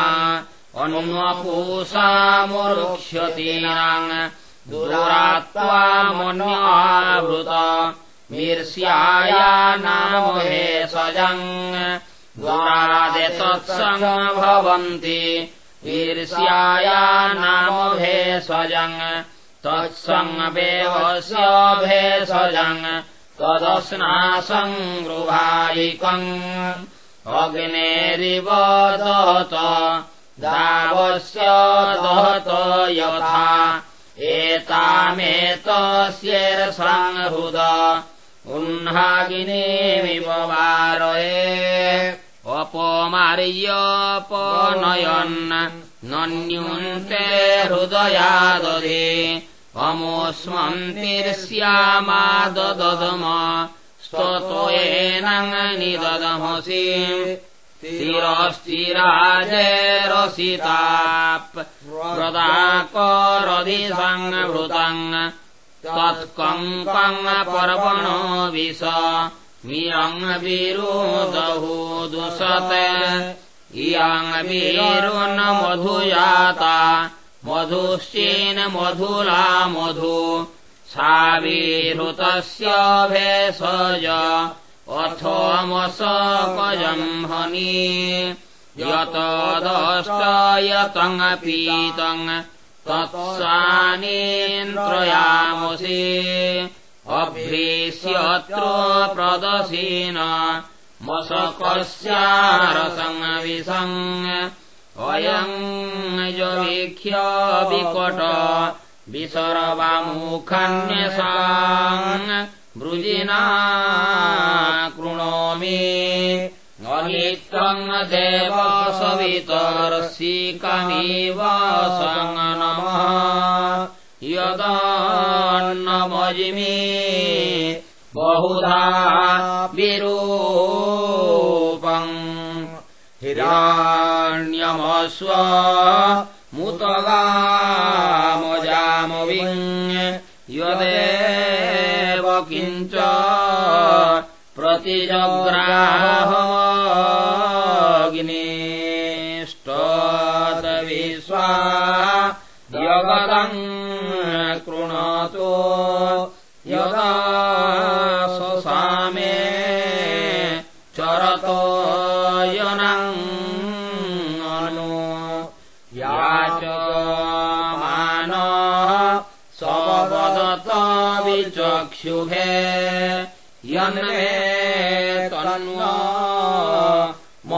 अन्वपूषामुरुक्ष्यतीनाम् दुरात्वामन्यावृत मीर्ष्याया नाम भेषजम् दुरादे तत्सङ्ग भवन्ति ईर्ष्याया नाम भेषजम् तत्सङ्गवेवस्य भेषजम् तदस्नासङ्गृहायिकम् अग्नेरिव दहत दावस्य दहत यथा। एतामेतस्यैरसंहृद उह्नागिनीमिव वारये अपमार्यपनयन् नन्युन्ते हृदयादधे। अमोऽस्मन्तिर्स्यामाददधम स्तत्वयेन निदधमसि। स्थिरस्थिराजेरसिताप् प्रदाकरदिसंहृतम् तत्कङ्कम् पर्वणो विष मियङ्विरोदहो दुषत। इयङ्वीरुन् मधुजाता। मधुश्चेन मधुला मधु। साविहृतस्य भेषज। अथमसपजम्हनि यतदष्टयतङ्पीतम् तत्सानेन्द्रयामसि अभ्रेष्यत्र प्रदशीन मशकस्यारसंविषम् अयम् यवीक्ष्य विकट। विसर्वामुखन्यसा वृजिना कृणोमि। अनित्यम् देव सवितर्षिकमिव सङ्गनमः यदान्नमजिमि बहुधा विरूपम् हिराण्यमस्व मुतगामजामविम् यदेव किञ्च जगदम्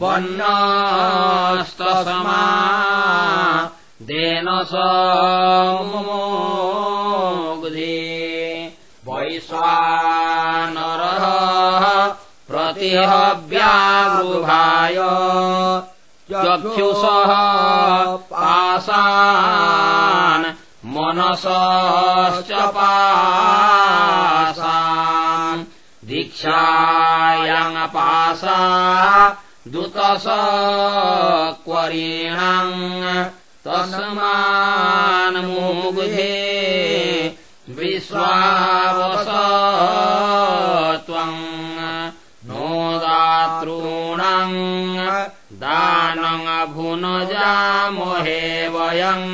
वन्नस्तसमा देन समुग्धे वैश्वानरः प्रतिहव्यागृहाय चक्षुषः पासान् मनसश्च पासान् दीक्षायाङ्पासा दुतसक्वरीणाम् तस्मान्मुग्धे विश्वावस त्वम् नो दातॄणाम् दानमभुनजामहे वयम्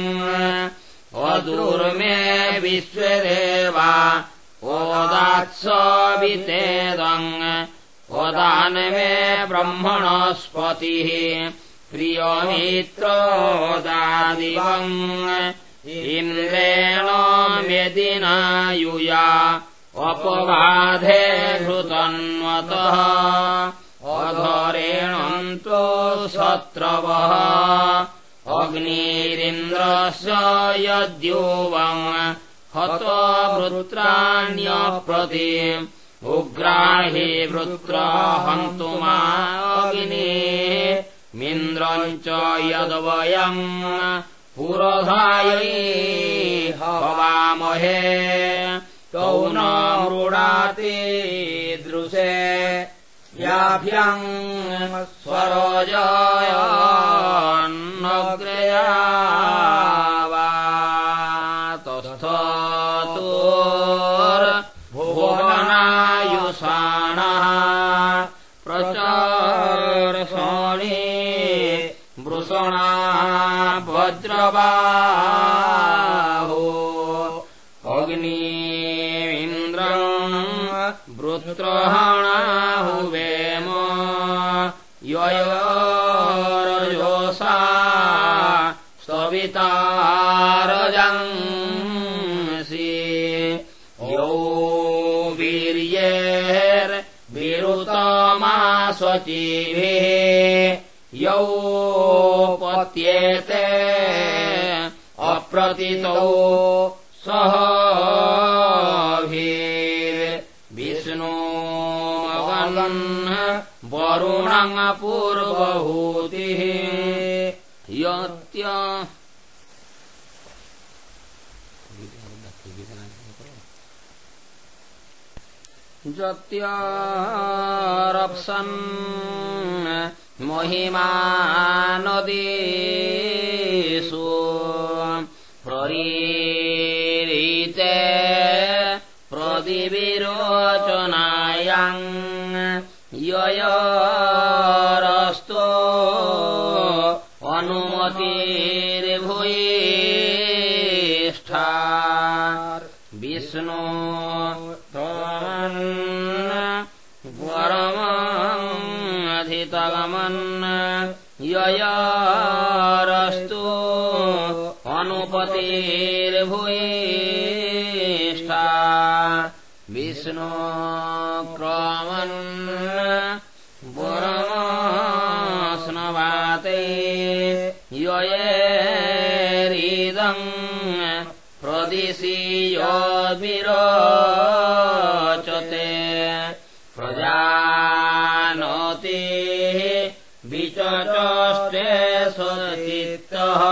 अदुर्मे विश्वदेवा ओदात्सवितेदम् मे ब्रह्मणस्पतिः। प्रियमित्रोदादिवम् इन्द्रेण मेदिना युया अपबाधे घृतन्वतः अधरेणन्तो शत्रवः। अग्निरिन्द्रस्य यद्योवम्। हतवृत्राण्यप्रति उग्राहि वृत्र हन्तु माग्ने मिन्द्रम् च यद्वयम् पुरधायै हवामहे। तौ न मृडाति दृशे याभ्यम् स्वरोजयन्नग्रया वज्रबाहो अग्निन्द्रम् त्रहणाहुवेम ययोरजोषा सवितारजंसि। यो वीर्येर्विरुतमा स्वचिभिः यौ पत्येते अप्रतितौ सह विष्णु वरुणपूर्वभूतिः यत्य जत्यरप्सन् महिमा विष्णु क्रमन् वरमस्नवाते ययेरिदम् प्रदिशि यद्विरोचते प्रजानोति विचचष्टे स्वचित्तः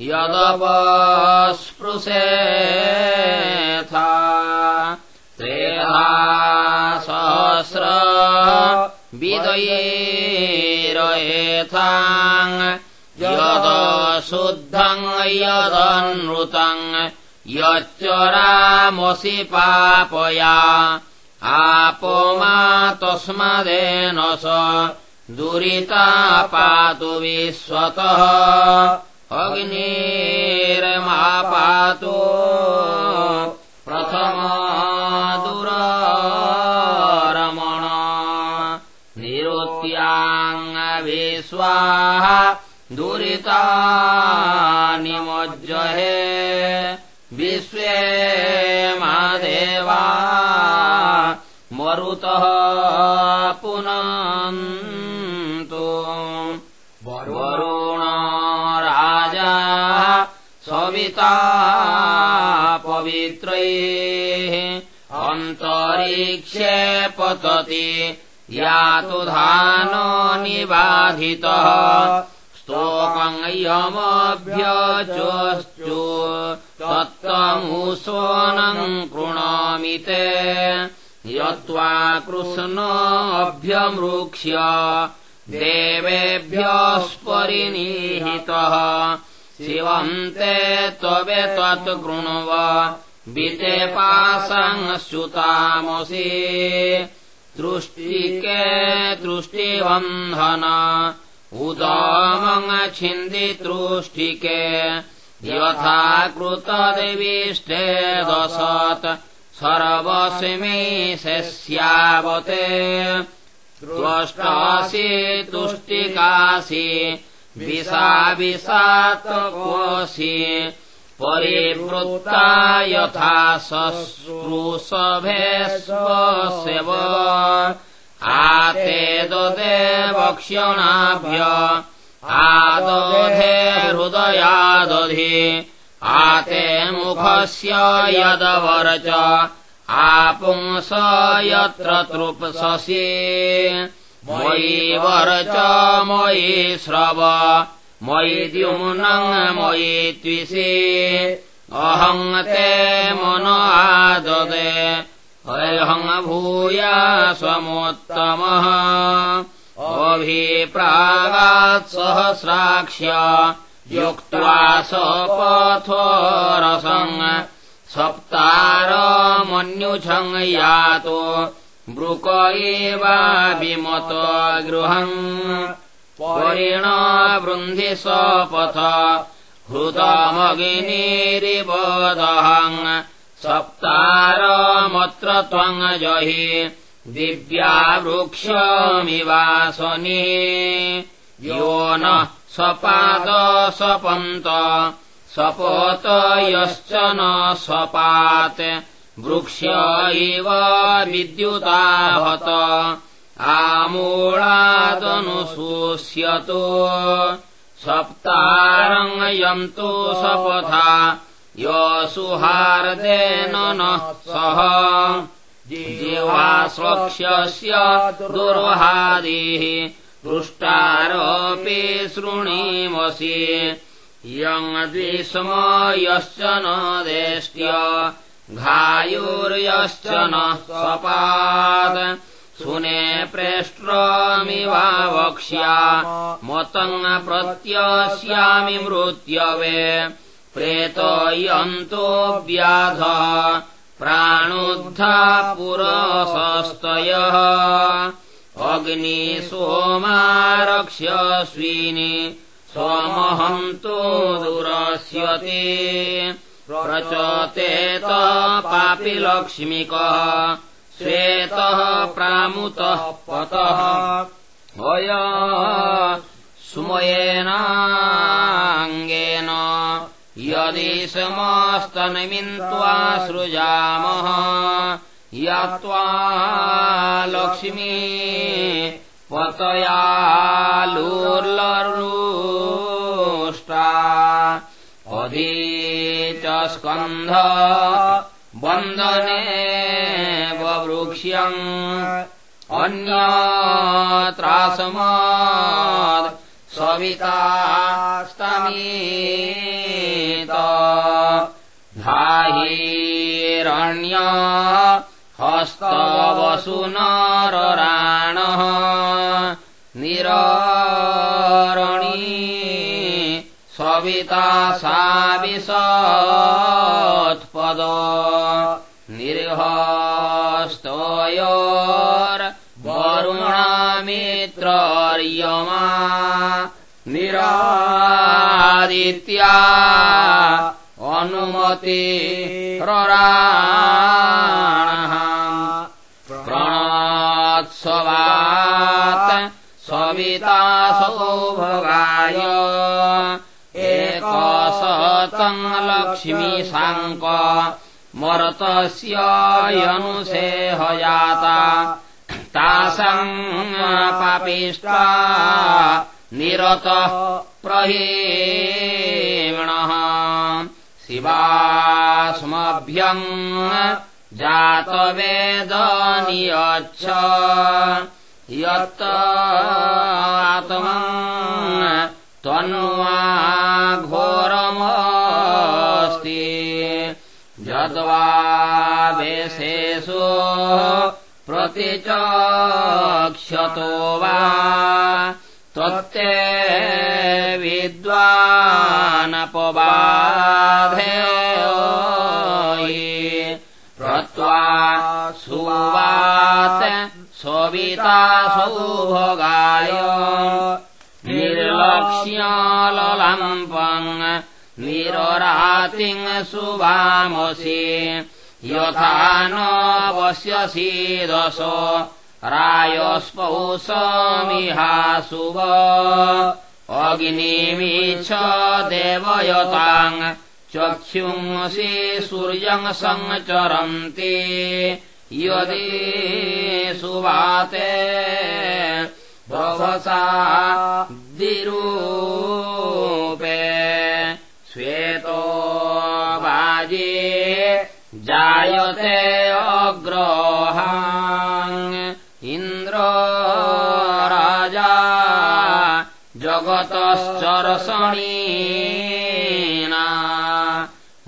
यदपस्पृशेथा त्रेधा सहस्र विदयेरयेथाम् यदशुद्धम् यदनृतम् यच्चरामसि पापया। आपो मा तस्मदेन स दुरिता पातु विश्वतः। अग्निर्मा पातु प्रथम दुररमण। निरुत्याङ्गविश्वाः दुरिता निमज्जहे विश्वे मा देवा मरुतः पवित्रैः अन्तरिक्षे पतति यातु धानो निबाधितः स्तोकम् यमभ्यचोश्चो तत्त्वमुसोनम् कृणोमि ते यत्त्वा कृष्णोऽभ्यमृक्ष्य देवेभ्यस्परिनिहितः शिवम् ते त्ववे त्वत्कृण्व विते पासंश्रुतामसि तृष्टिके तृष्टिबन्धन उदमङ्छिन्दि तृष्टिके यथा कृतदिविष्टे दशत् सर्वस्मै स्यावते त्वष्टासि तुष्टिकासि विषा विषात्वसि परिवृत्ता यथा शश्रूषभेष्वस्यव आते ददे वक्ष्यणाभ्य आदधे हृदयादधि। आते मुखस्य यदवरच आपुंस यत्र तृप्ससि मयि वर्च मयि श्रव मयि द्युम्नम् मयि त्विषे अहम् ते मन आददे अहम् भूया स्वमोत्तमः अभिप्रागात् सहस्राक्ष्य युक्त्वा सपथोरसम् सप्तारमन्युषम् यातो मृक एवाभिमत गृहम्। परिणवृन्धि सपथ हृदमगिनीरिवदहम् सप्तारमत्र त्वम् जहि दिव्या वृक्षमिवासने यो नः सपाद सपन्त सपोत यश्च न सपात् वृक्ष इव विद्युताहत आमूळादनुशोष्यतो सप्तारङ्गयन्तु सपथा यसुहार्देन नः सह। जीवास्वक्ष्यस्य दुर्हादिः पृष्टारोऽपि शृणीमसि। यङ् यश्च न देष्ट्य घायुर्यश्च न स्वपाद सुने प्रेष्ट्रमिवा वक्ष्या मतम् प्रत्यस्यामि मृत्यवे। प्रेतयन्तो व्याध प्राणोद्धा पुरसस्तयः। अग्नि सोमारक्ष्यस्विनि सोमहन्तो दुरस्यते पापि लक्ष्मिकः श्वेतः प्रामुतः पतः। अय सुमयेनाङ्गेन यदि समस्तनमिन्त्वा सृजामः यात्वा लक्ष्मी पतयालूर्लरुष्टा। अधी स्कन्ध वन्दने ववृक्ष्यम् अन्यत्रासमात् सवितास्तमीत धाहीरण्य हस्तवसुनरराणः निरणी सविता साविशत्पद निर्हस्तयोर्वरुणमित्रर्यमा निरादित्या अनुमति रराणः प्रणात्सवात् सविता सौभगाय लक्ष्मीशाङ्क मर्तस्यनुसेहयाता तासाम् पापिष्टा निरतः प्रहेणः शिवास्मभ्यम् जातवेदनियच्छ। यत् आत्मा त्वन्वा वेशेषु प्रतिचक्षतो वा त्वत्ते विद्वानपबाधे प्रत्वा सुवात् सविता सौभगाय निर्लक्ष्यालम्पम् निररातिम् सुवामसि यथा न पश्यसि दश रायस्पौषमिहासुव अग्निमीच्छ देवयताम् चक्षुंसि सूर्यम् सञ्चरन्ति। यदि सुवाते भवसा दिरूपे श्वेतो बाजे जायते अग्रहाम् इन्द्र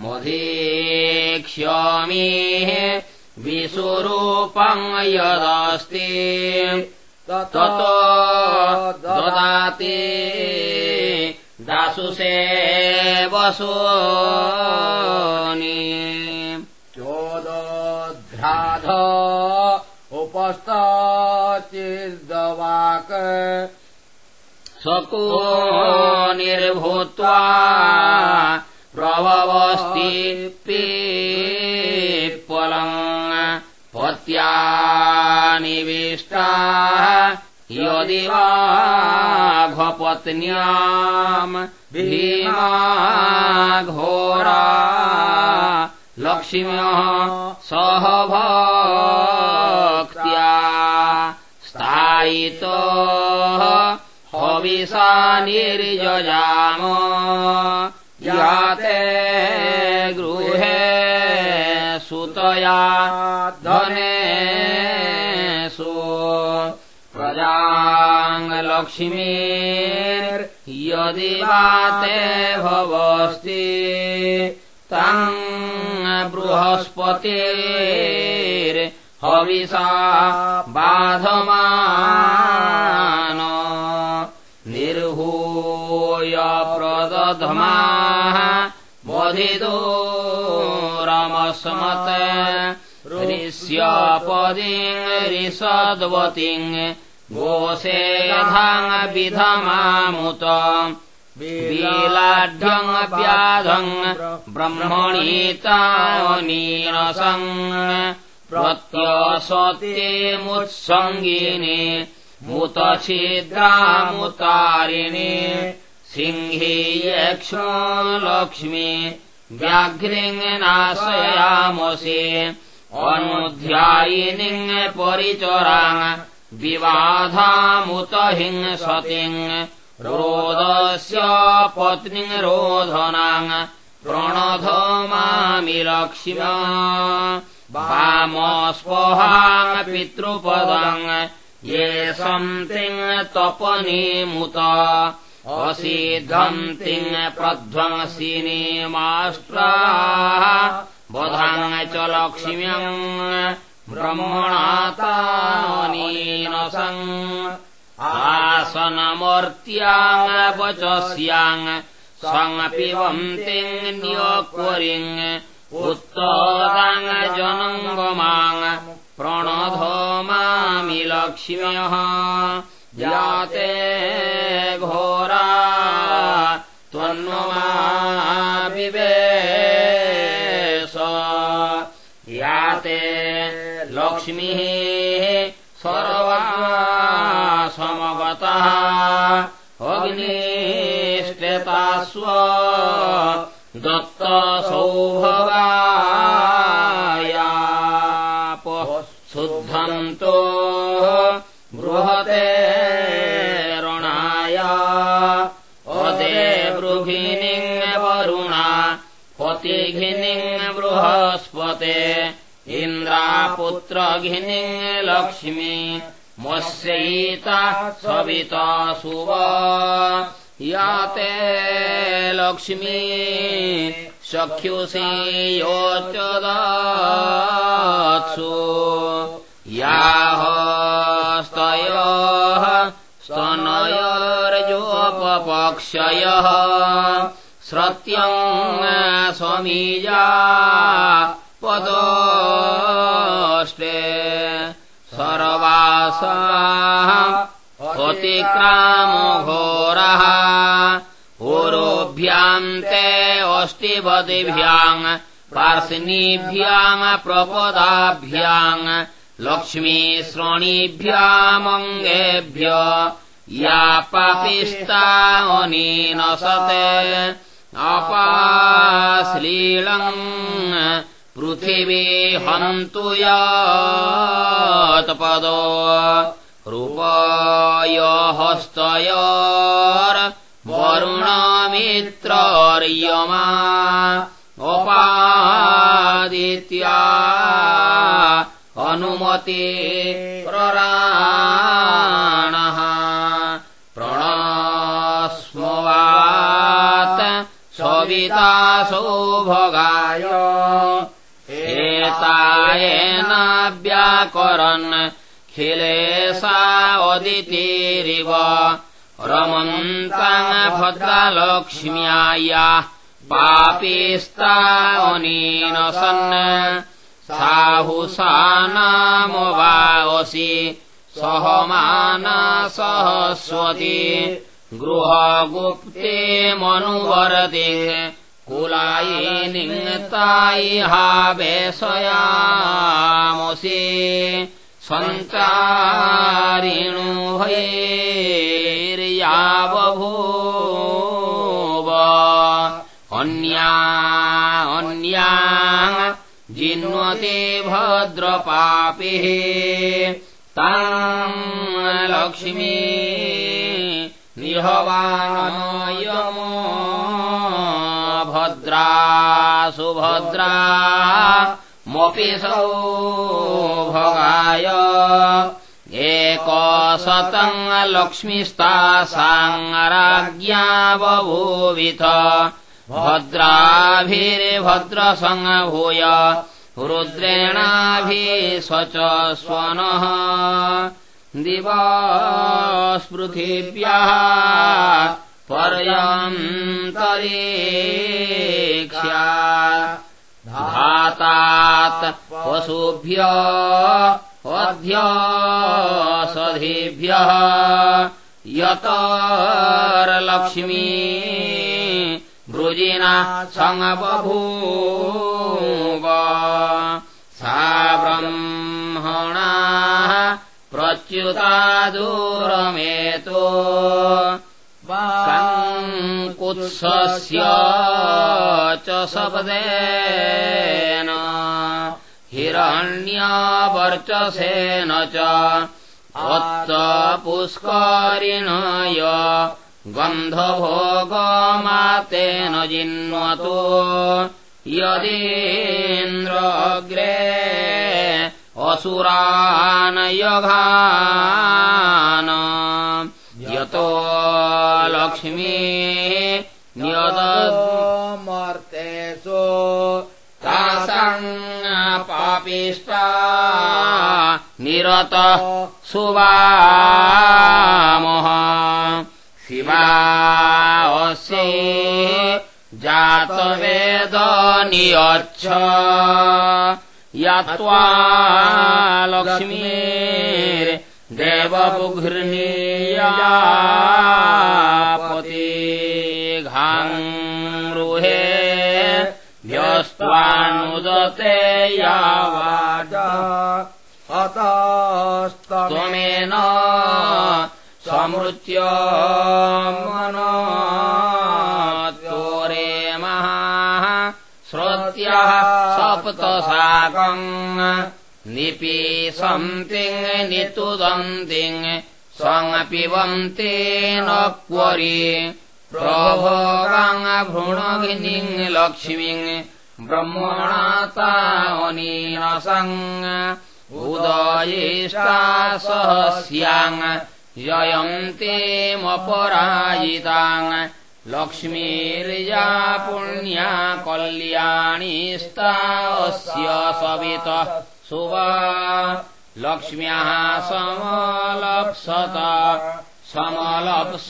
मोधीक्ष्यामि विसुरूपम् यदस्ति। ततो ददाति दासुषे वसूनि उपस्ताचिर्दवाक सको निर्भूत्वा प्रभवस्ति पीप्पलम् पत्या निविष्टा यदि वाघपत्न्याम् भीमा घोरा लक्ष्म्यः सह भक्त्या स्थायितो हविषा निर्यजाम याते गृहे सुतया धने सु प्रजाङ्गलक्ष्मीर्यदि वाते भवस्ति बृहस्पतिर्हविषा बाधमान निर्हूय प्रदधमाः वधितो रमस्मत् ऋष्यपदिम् ऋषद्वतिम् गोसेधाङ्विधमामुत वीलाढ्यङ्व्याधम् ब्रह्मणीतानीरसम् प्रत्यसत्यमुत्सङ्गिने मुतछिद्रामुतारिणे सिंही यक्ष्मो लक्ष्मी व्याघ्रिङ्नाशयामसे अनुध्यायिनिङ् परिचरा विबाधामुत हिंसतिङ् रोदस्य पत्नीम् रोधनाङ् प्रणधो मामि लक्ष्म्या। वामस्पहाम् पितृपदम्। ये सन्तिङ् तपनीमुत असिद्धन्तिङ् प्रध्वंसिनीमाष्ट्राः बधाङ् च लक्ष्म्यम् ब्रह्मणातानीनसम् आसनमूर्त्याङ्वचस्याङ् स्वङ्पिबन्तिम् न्योक्वरिङ् उत्तदाङ्गजनङ्गमाङ् प्रणधो मामि लक्ष्म्यः जाते घोरा त्वन्वमाविवेश याते लक्ष्मीः सर्वा अग्निष्टेता स्व दत्तसौभगायाप शुद्धन्तो बृहते रणाय अदे बृघिनिम् वरुणा पतिघिनिम् बृहस्पते इन्द्रापुत्रघिनिम् लक्ष्मी मस्यैता सविता सुव। याते लक्ष्मी सख्युषी योच्चदात्सु याहस्तयोः स्तनयोर्योपपक्षयः श्रत्यम् स्वमीजा पदोष्टे सर्वासा अतिक्रामघोरः पूर्वभ्याम् ते अष्टिपदिभ्याम् पार्षिणीभ्याम् प्रपदाभ्याम् लक्ष्मीश्रणीभ्यामङ्गेभ्य या पापिस्ता अनीनसते अपाश्लीलम् पृथिवी हन्तु यत्पदो रूपाय हस्तयोर्वरुणमित्रर्यमा उपादित्या अनुमति प्रराणः प्रणस्मव सौभगाय व्याकरन् खिलेशा अदितिरिव रमन्ताङ् भद्रलक्ष्म्याया पापिस्तावनेन सन् साहुसानामवासि सहमाना सहस्वती गृहगुप्ते मनुवरदे कुलायिनितायि हावेशयामसि सञ्चारिणु हैर्याबभूव अन्या अन्या जिन्वते भद्रपापिः। ताम् लक्ष्मी निहवानयमो भद्रा सुभद्रा मोऽपि सौभगाय एकशतम् लक्ष्मीस्तासाङ्गराज्ञा बभूविथ। भद्राभिर्भद्रसङ्गभूय रुद्रेणाभिः स च स्वनः दिवास्पृथिव्याः पर्यन्तरीक्ष्या धातात् पशुभ्य अध्यसधिभ्यः यतरलक्ष्मी वृजिना सङ्गबभूव सा ब्रह्मणा प्रच्युता दूरमेतो कुत्सस्य च शब्देन हिरण्यवर्चसेन च पुष्करिणय गन्धभोगमातेन जिन्वतो। यदीन्द्रग्रे असुरानयघान यतो लक्ष्मी मर्तेषु तासाम् पापिष्टा निरतः सुवामः शिवा अस्यै जातवेद नियच्छ यात्वा लक्ष्मीर्देवबुघृणीयापति घाङ्रुहे व्यस्त्वानुदते यावाज अतस्तमे त्वमेन समृत्य मनोरे महा श्रोत्यः सप्तसाकम् निपीसन्तिङ् नितुदन्तिङ् सङ्पिबन्ते न क्वरि प्रभोगाङ् भ्रूणगिनिङ् लक्ष्मीङ् ब्रह्मणा तावनीनसङ् उदयेष्टा सहस्याङ् ययन्तेमपराजिताङ् लक्ष्मीर्या पुण्या कल्याणीस्ता अस्य सवितः सुवा लक्ष्म्याः समलप्सत समलप्सत्तलक्ष्म्यः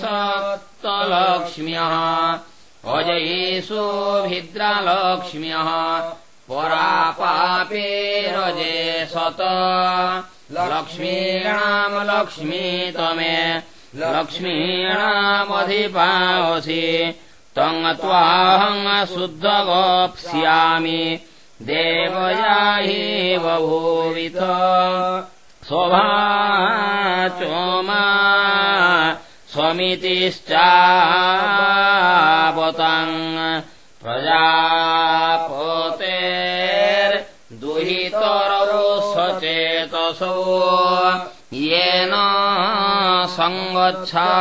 अजयेषु भिद्रालक्ष्म्यः परापापे रजे सत। लक्ष्मीणाम् लक्ष्मी तमे लक्ष्मीणामधिपावसि तङ् त्वाहम् शुद्धगोप्स्यामि देवयाहि बभूविथ स्वभाचोमा स्वमितिश्चावतम् प्रजापतेर्दुहितरौ सचेतसो येन सङ्गच्छा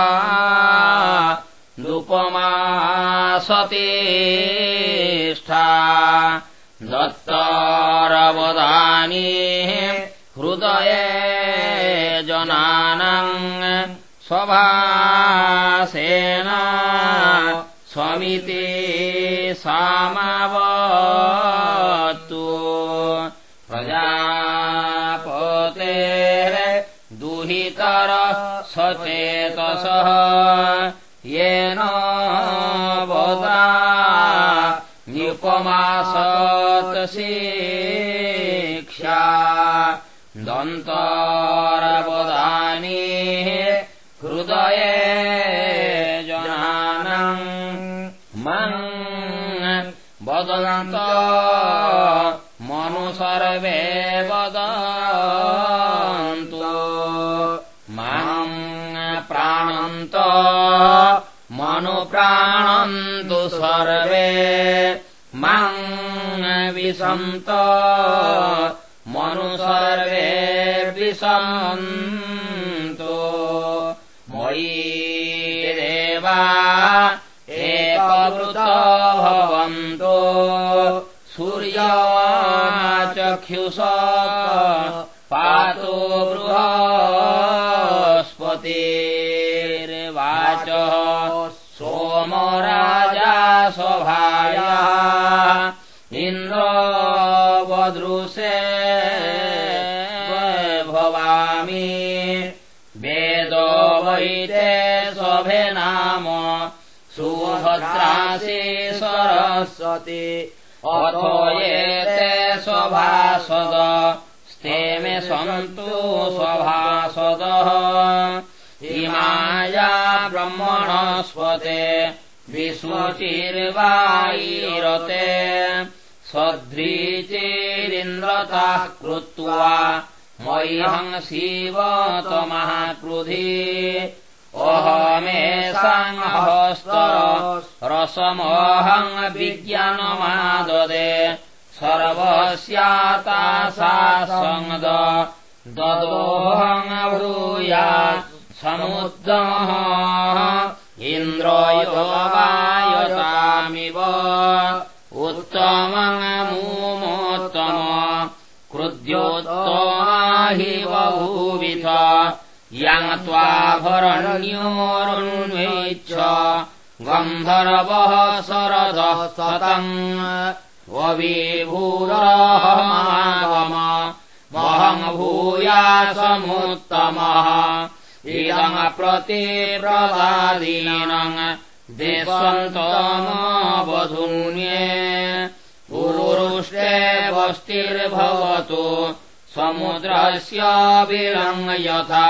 दुपमा सतेष्ठा दत्तरवदानी हृदये जनानाम् स्वभासेन स्वमिति सामवतु। प्रजापतेः दुहितर सचेतसः निपमासतशिक्षा दन्तरवदानि हृदये जनानम् मन् वदन्त मनु सर्वे वदन्तु। माम् प्राणन्त मनु प्राणन्तु सर्वे माम् विशन्त मनु सर्वे विशन्तु मयि देवा एकवृत भवन्तो। सूर्यचक्षुष पातो बृहस्पतिर्वाच सोमराजा सभाया इन्द्र वदृशे भवामि वेद वैते सभे नाम। सुभद्रासि सरस्वती। अथो एते सभासद स्ते मे सन्तु सभासदः इमाया ब्रह्मणस्पते विश्वचिर्वायिरते सध्रीचेरिन्द्रताः कृत्वा मह्यम् शिवतमः क्रुधि। अहमेषाहस्तर रसमोऽहम् विज्ञानमाददे सर्वस्याता सा ब्रूया समुद्रः इन्द्रयो वायतामिव उत्तममूमोत्तम क्रुद्योत्तमाहि बभूविथ त्वाभरण्योरुन्वेच्छ गन्धर्वः शरदः सतम् वविभूरहमागम महम् भूया प्रतिप्रदादीनम् देशन्तमवधून्ये पुरुष्टे वस्तिर्भवतु समुद्रस्य विलङ् यथा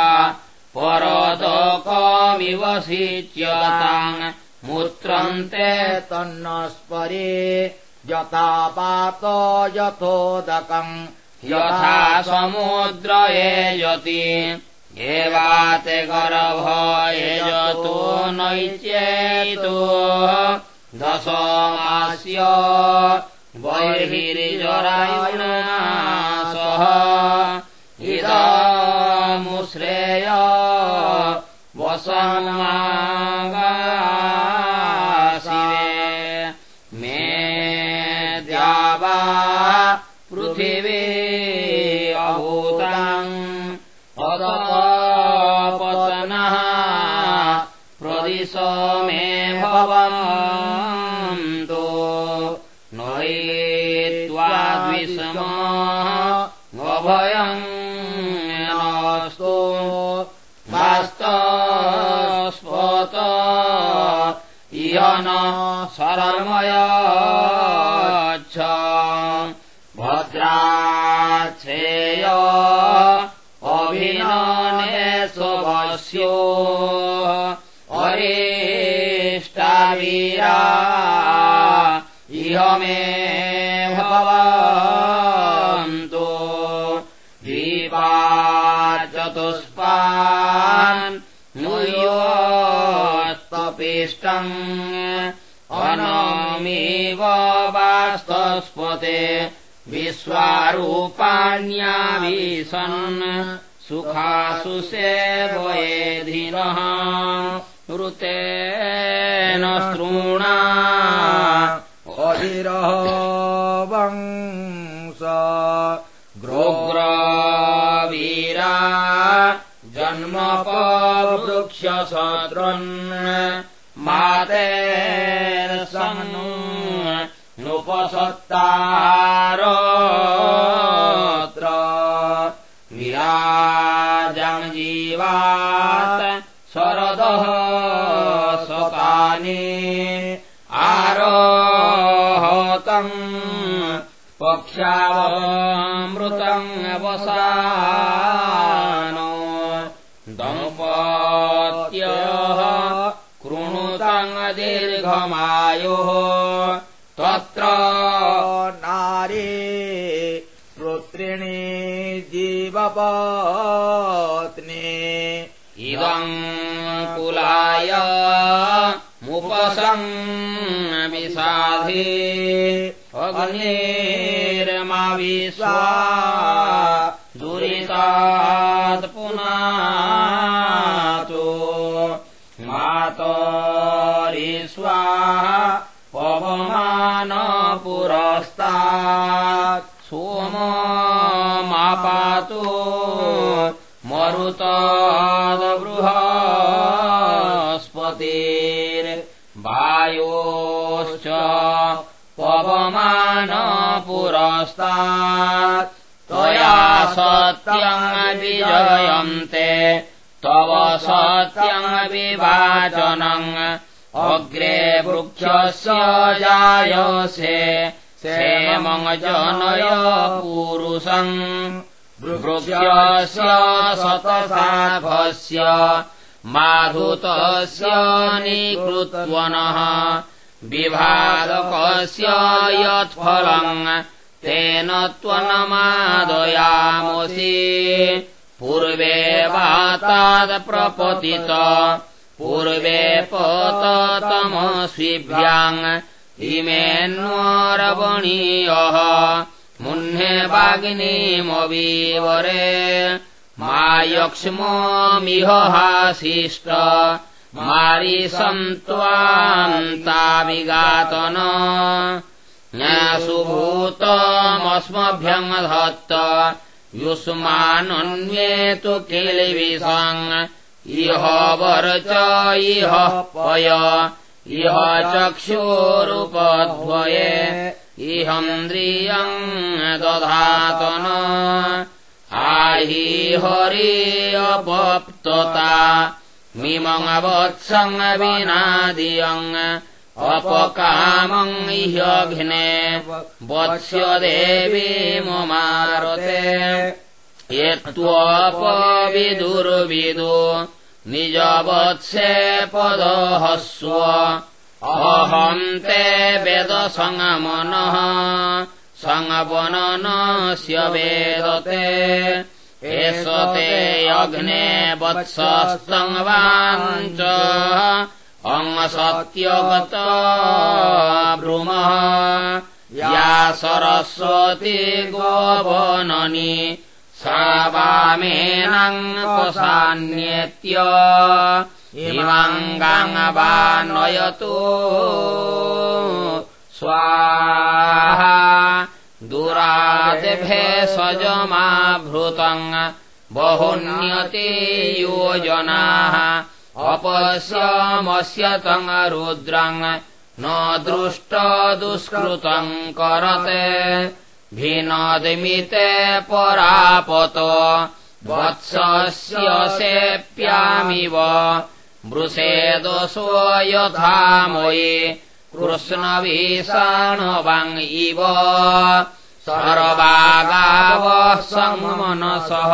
परदकमिव सीच्यताम् मूत्रन्ते तन्नस्परे यथा पात यथोदकम् यथा समुद्र एजति एवाते गर्भ एजतु नैत्येतु दशमास्य बहिर्जरायुणा सह वसमागाशिवे न शरमयच्छ भद्राच्छेय अभिनने स्वस्यो अरेष्टावीरा इह मे भवन्तु। दीपाचतुष्पान् नुयोस्तपिष्टम् अनमीव वास्तस्पते विश्वारूपाण्यावीशन् सुखासु सेवयेधिनः ऋतेन स्त्रूणा अहिरः वंस जन्मपवृक्षशत्रुन् मातेर्सन् सत्तारोऽत्र विराजम् जीवात् शरदः सतानि आरोहतम् पक्षावमृतम् वसानो दम्पत्यः कृणुतम् दीर्घमायोः तत्र नारी पुत्रिणी जीवपत्नी। इदम् कुलाय अग्नेर्मा विश्वा दुरितात् पुनातो मातरिस्वा पवमानपुरस्तात् सोममापातु मरुतादबृहस्पतिर्वायोश्च पवमानपुरस्तात् त्वया सत्यम् विजयन्ते तव सत्यम् विवाचनम् अग्रे वृक्षस्य जायसे सेमजनय पुरुषम् वृक्षस्य शतसाभस्य माधुतस्य निकृत्वनः विभागकस्य यत्फलम् तेन त्वनमादयामसि। पूर्वे वातादप्रपतित पूर्वे पततमस्विभ्याम् इमेन्वरवणीयः मुह्ने वाग्नीमवीवरे। मा यक्ष्ममिह हाशिष्ट मारिसन्त्वान्ताविगातन सुभूतमस्मभ्यम् धत्त युष्मानन्वेतु किलिविषम् इह वरच इह पय इह चक्षुरुपध्वये इहन्द्रियम् दधातन। आहि हरि अपप्तता। मिमवत्सङ् विनादियम् अपकामम् ह्यघ्ने वत्स्य देवी ममारते। यत्त्वपविदुर्विदु निजवत्से पदहस्व अहम् ते वेदसङ्गमनः सङ्गवननस्य वेदते। एष ते अग्ने वत्सस्तङ्वाञ्च अङ्गसत्यगत भ्रुमः या सरस्वती गोवननि वामेनाङ्कसान्येत्य इमाङ्गाङ्वा नयतु स्वाहा दुरादिभेषजमाभृतम् बहुन्यते योजनाः। अपश्यमस्य तम् रुद्रम् न दृष्टदुष्कृतम् करते भिनदिमिते परापत वत्सस्य सेप्यामिव मृषेदसो यथा मयि कृष्णविषाणवाङ् इव। सर्वागावः समनसः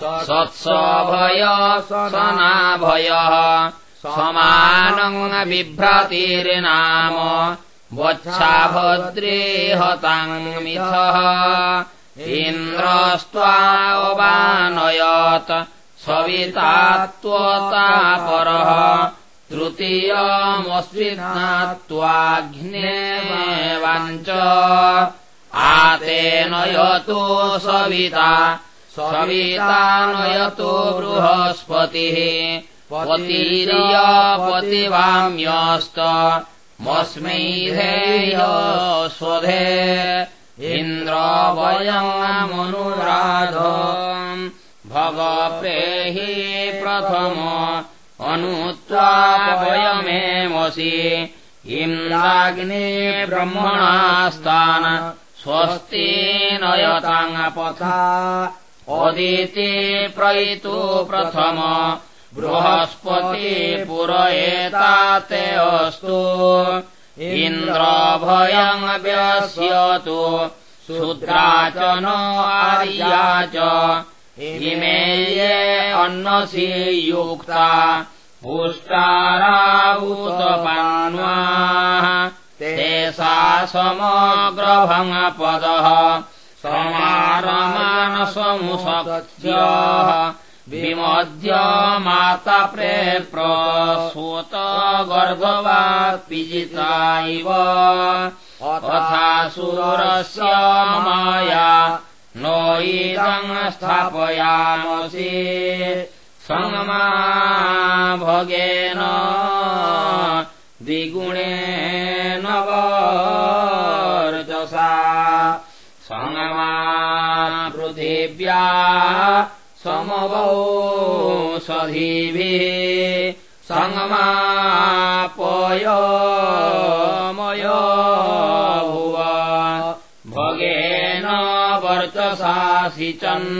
सत्सभय सनाभयः समानम् बिभ्रातिर्नाम वत्साभद्रेहताङ्मिथः इन्द्रस्त्वावनयत् सविता त्वतापरः। तृतीयमस्विनात्वाघ्नेवाञ्च आतेनयतो सविता सविता नयतो बृहस्पतिः पतिर्यपतिवाम्यस्त मस्मै धेय स्वधे इन्द्र वयमनुराध भगप्रेहि प्रथम अनुत्वा वयमेमसि इन्द्राग्ने ब्रह्मणास्तान् स्वस्ति नयताङ्पथा अदिति प्रयितु प्रथम बृहस्पति पुरयेताते अस्तु। इन्द्रभयम् व्यस्यतु। शूद्रा च न आर्या च। इमे ये अन्नसि युक्ता। पुष्टाराभूतपान्वाः तेषा समग्रभङ्गपदः समारमानसमुसत्स्यः विमध्य माता प्रेप्रसूत गर्भवात्पिजिता इव। तथा सुरस्य माया नो इदम् स्थापयामसि। सङ्गमा भगेन द्विगुणेन वर्जसा सङ्गमा पृथिव्या समवौ सधीभिः भुव। भगेन वर्चसासिचन्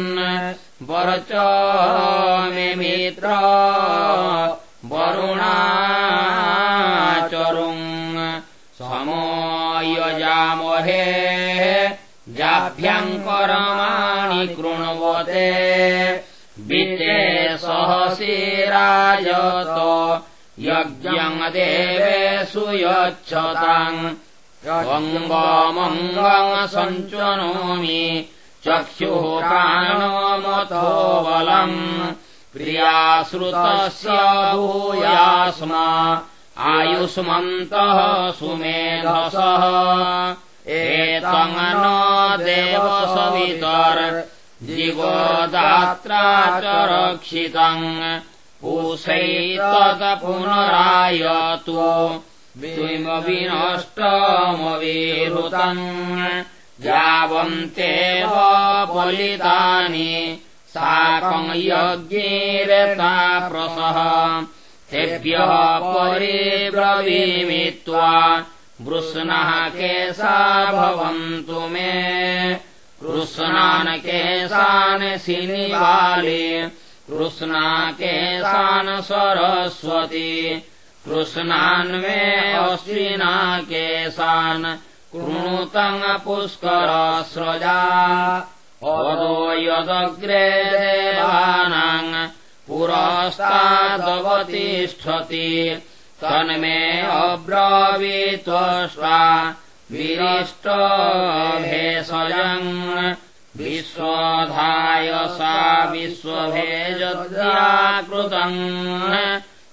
वरच मे मित्र वरुणाचरुम् समयजामहे जाभ्यङ्करमाणि कृण्वते। विद्ये सहसिराजत यज्ञम् देवेषु यच्छताम्। अङ्गमङ्गम् सञ्चनोमि चक्षुः प्राणमथो बलम्। प्रियाश्रुतस्य भूयास्म आयुष्मन्तः सुमेधसः एतङ् देव सवितर् जीवदात्रा च रक्षितम् पूषैतत् पुनरायतु विनष्टमविहृतम् यावन्तेव बलितानि साकम् यज्ञेरता प्रसः तेभ्यः परिब्रवीमित्वा केसा भवन्तु मे। कृष्णान् केशान् शिनिवाले कृष्णा केशान् सरस्वती। कृष्णान् मे अश्विना केशान् कृणुतम् पुष्करस्रजा अदो यदग्रे देवानाम् पुरस्तादवतिष्ठति तन्मे अब्रवीत्वष्टा विरिष्टो भेषजम् विश्वधाय सा विश्वभेजद्याकृतम्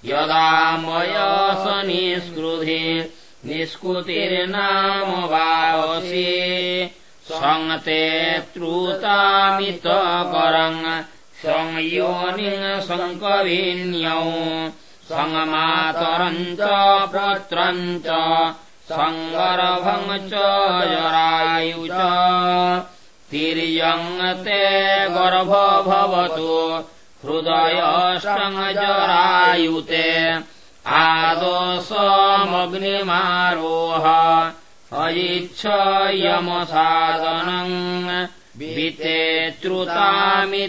यदा मयस निष्कृधि निष्कृतिर्नाम वावसि सङ्ते त्रुतामितकरम् संयोनिम् सङ्कविन्यौ सङ्गमातरम् च पुत्रम् च सङ्गर्भम् च जरायु च तिर्यङ् ते गर्भ भवतु हृदयष्टजरायुते आदोषमग्निमारोह अयिच्छयमसादनम् विते च्रुतामितकरिम्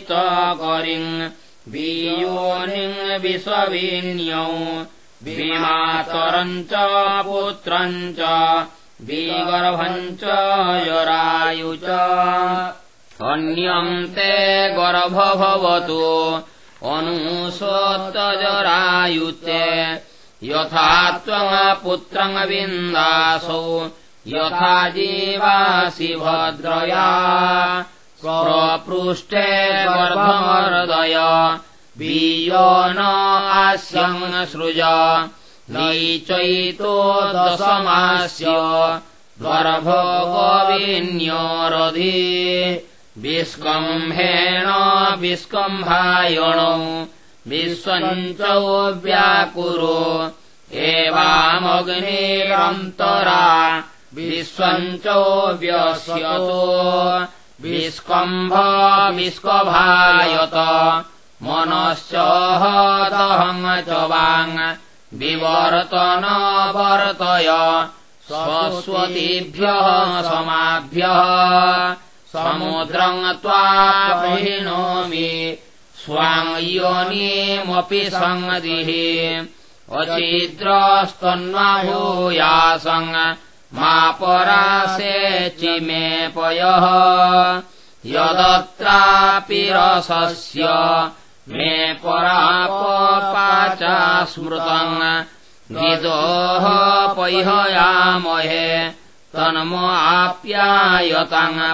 विश्वविन्यौ विमातरम् च पुत्रम् च विगर्भम् च जरायु च। अन्यम् ते गर्भ भवतु अनुसोत्तजरायुते यथा त्वम् विन्दासौ यथा जीवासि भद्रया स्वपृष्ठे गर्भमर्दय बीयो न आस्यम् सृज नैचैतो दशमास्य गर्भोविन्योरधि विस्कम्भेण विस्कम्भायणौ विश्वम् च व्याकुरो एवामग्निरन्तरा विश्वम् च व्यस्यतो विस्कम्भ विस्कभायत मनश्च दहम् च वाङ् विवर्तनवर्तय स्वस्वतीभ्यः समाभ्यः समुद्रम् त्वाहिणोमि स्वाम् योनिमपि सङ्गतिः अचिद्रस्तन्वाभूयासङ् मा परासे चिमे पयः यदत्रापि रसस्य मे परापपाचा स्मृतम् विदोः पैहयामहे तन्माप्यायतम्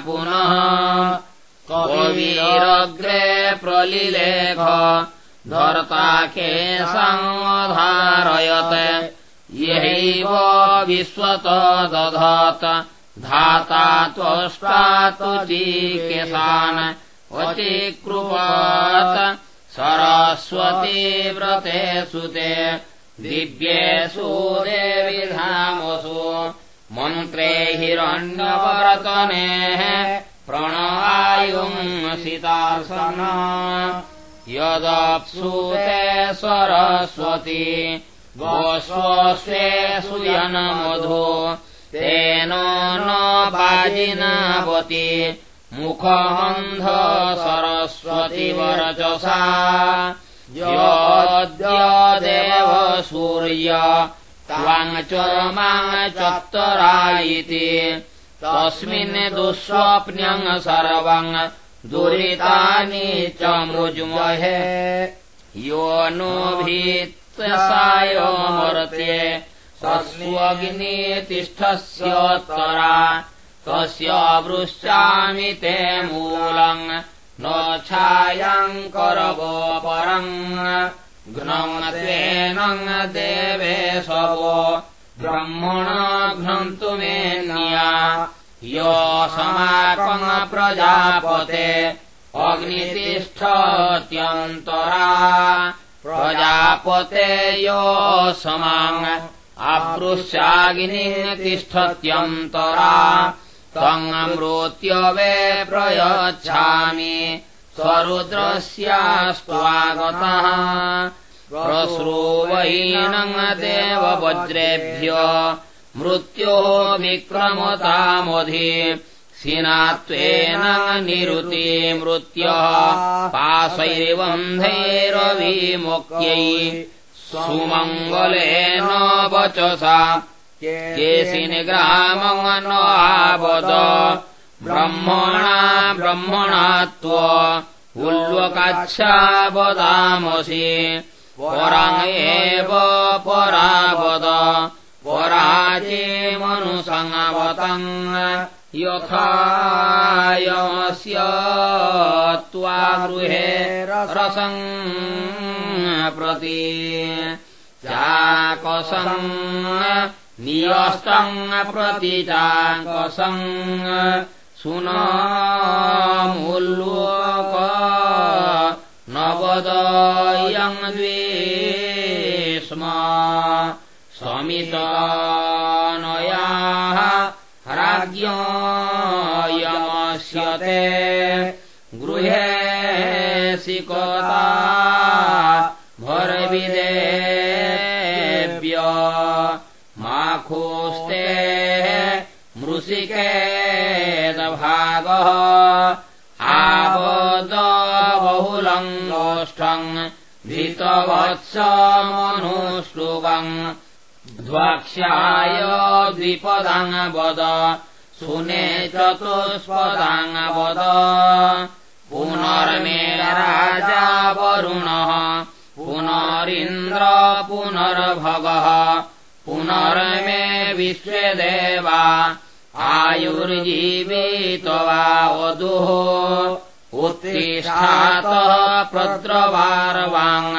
पुनः कविरग्रे प्रलिलेख धर्ताके संधारयत् यैव विश्वत दधत् धाता त्वष्टातु अचिकृपात् सरस्वती व्रते सुते दिव्येषु देविधामसु मन्त्रे हिरण्यवर्तनेः प्रणवायुंसितासन यदप्सुते सरस्वती गोस्वस्वे सुयनमधु तेन न बाजिनावति मुखमन्ध सरस्वती वरचसा यद्यदेव सूर्य त्वाङ्चरमाङ्चत्तरा इति तस्मिन् दुःस्वप्न्यम् सर्वम् दुरितानि च मृजुमहे। यो नो भीत्सायमर्त्ये स्वग्नितिष्ठस्योत्तरा तस्य वृश्चामि ते मूलम् न छायाम् करवो परम् घ्नत्वेन देवे स्वो ब्रह्मण घ्नन्तु मेन्या यो समाकम् प्रजापते अग्नितिष्ठत्यन्तरा प्रजापते यो समाङ् तिष्ठत्यन्तरा त्वमृत्यवे प्रयच्छामि स्वरुद्रस्यास्त्वागतः प्रश्रूवैनम् देववज्रेभ्य मृत्योः विक्रमतामधि सिनात्वेन निरुति मृत्योः पाशैर्बन्धैरविमुक्त्यै सुमङ्गलेन वचसा केशिनिग्रामनवद ब्रह्मणा ब्रह्मणा त्व उल्वकाच्छा वदामसि पराङ्गेव परावद पराजे मनुसङ्गवतम् यथायमस्य त्वा गृहे रसम् प्रति। चाकसम् नियस्तम् प्रति चाकसम् सुनामुल्लोक नवदयम् द्वे स्म समितनयाः राज्ञयमस्यते गृहे सिकता भरविदेव्य माखोस्ते मृषिकेदभागः। आवद बहुलम् गोष्ठम् धृतवत्समनुष्टुवम् ध्वाक्ष्याय द्विपदाङ्गवद सुने चतुष्पदाङ्गवद। पुनर्मे राजा वरुणः पुनरिन्द्र पुनर्भगः पुनर्मे विश्वे देवा आयुर्जीवित वा वधुः। उत्तिष्ठातः प्रद्रवारवाङ्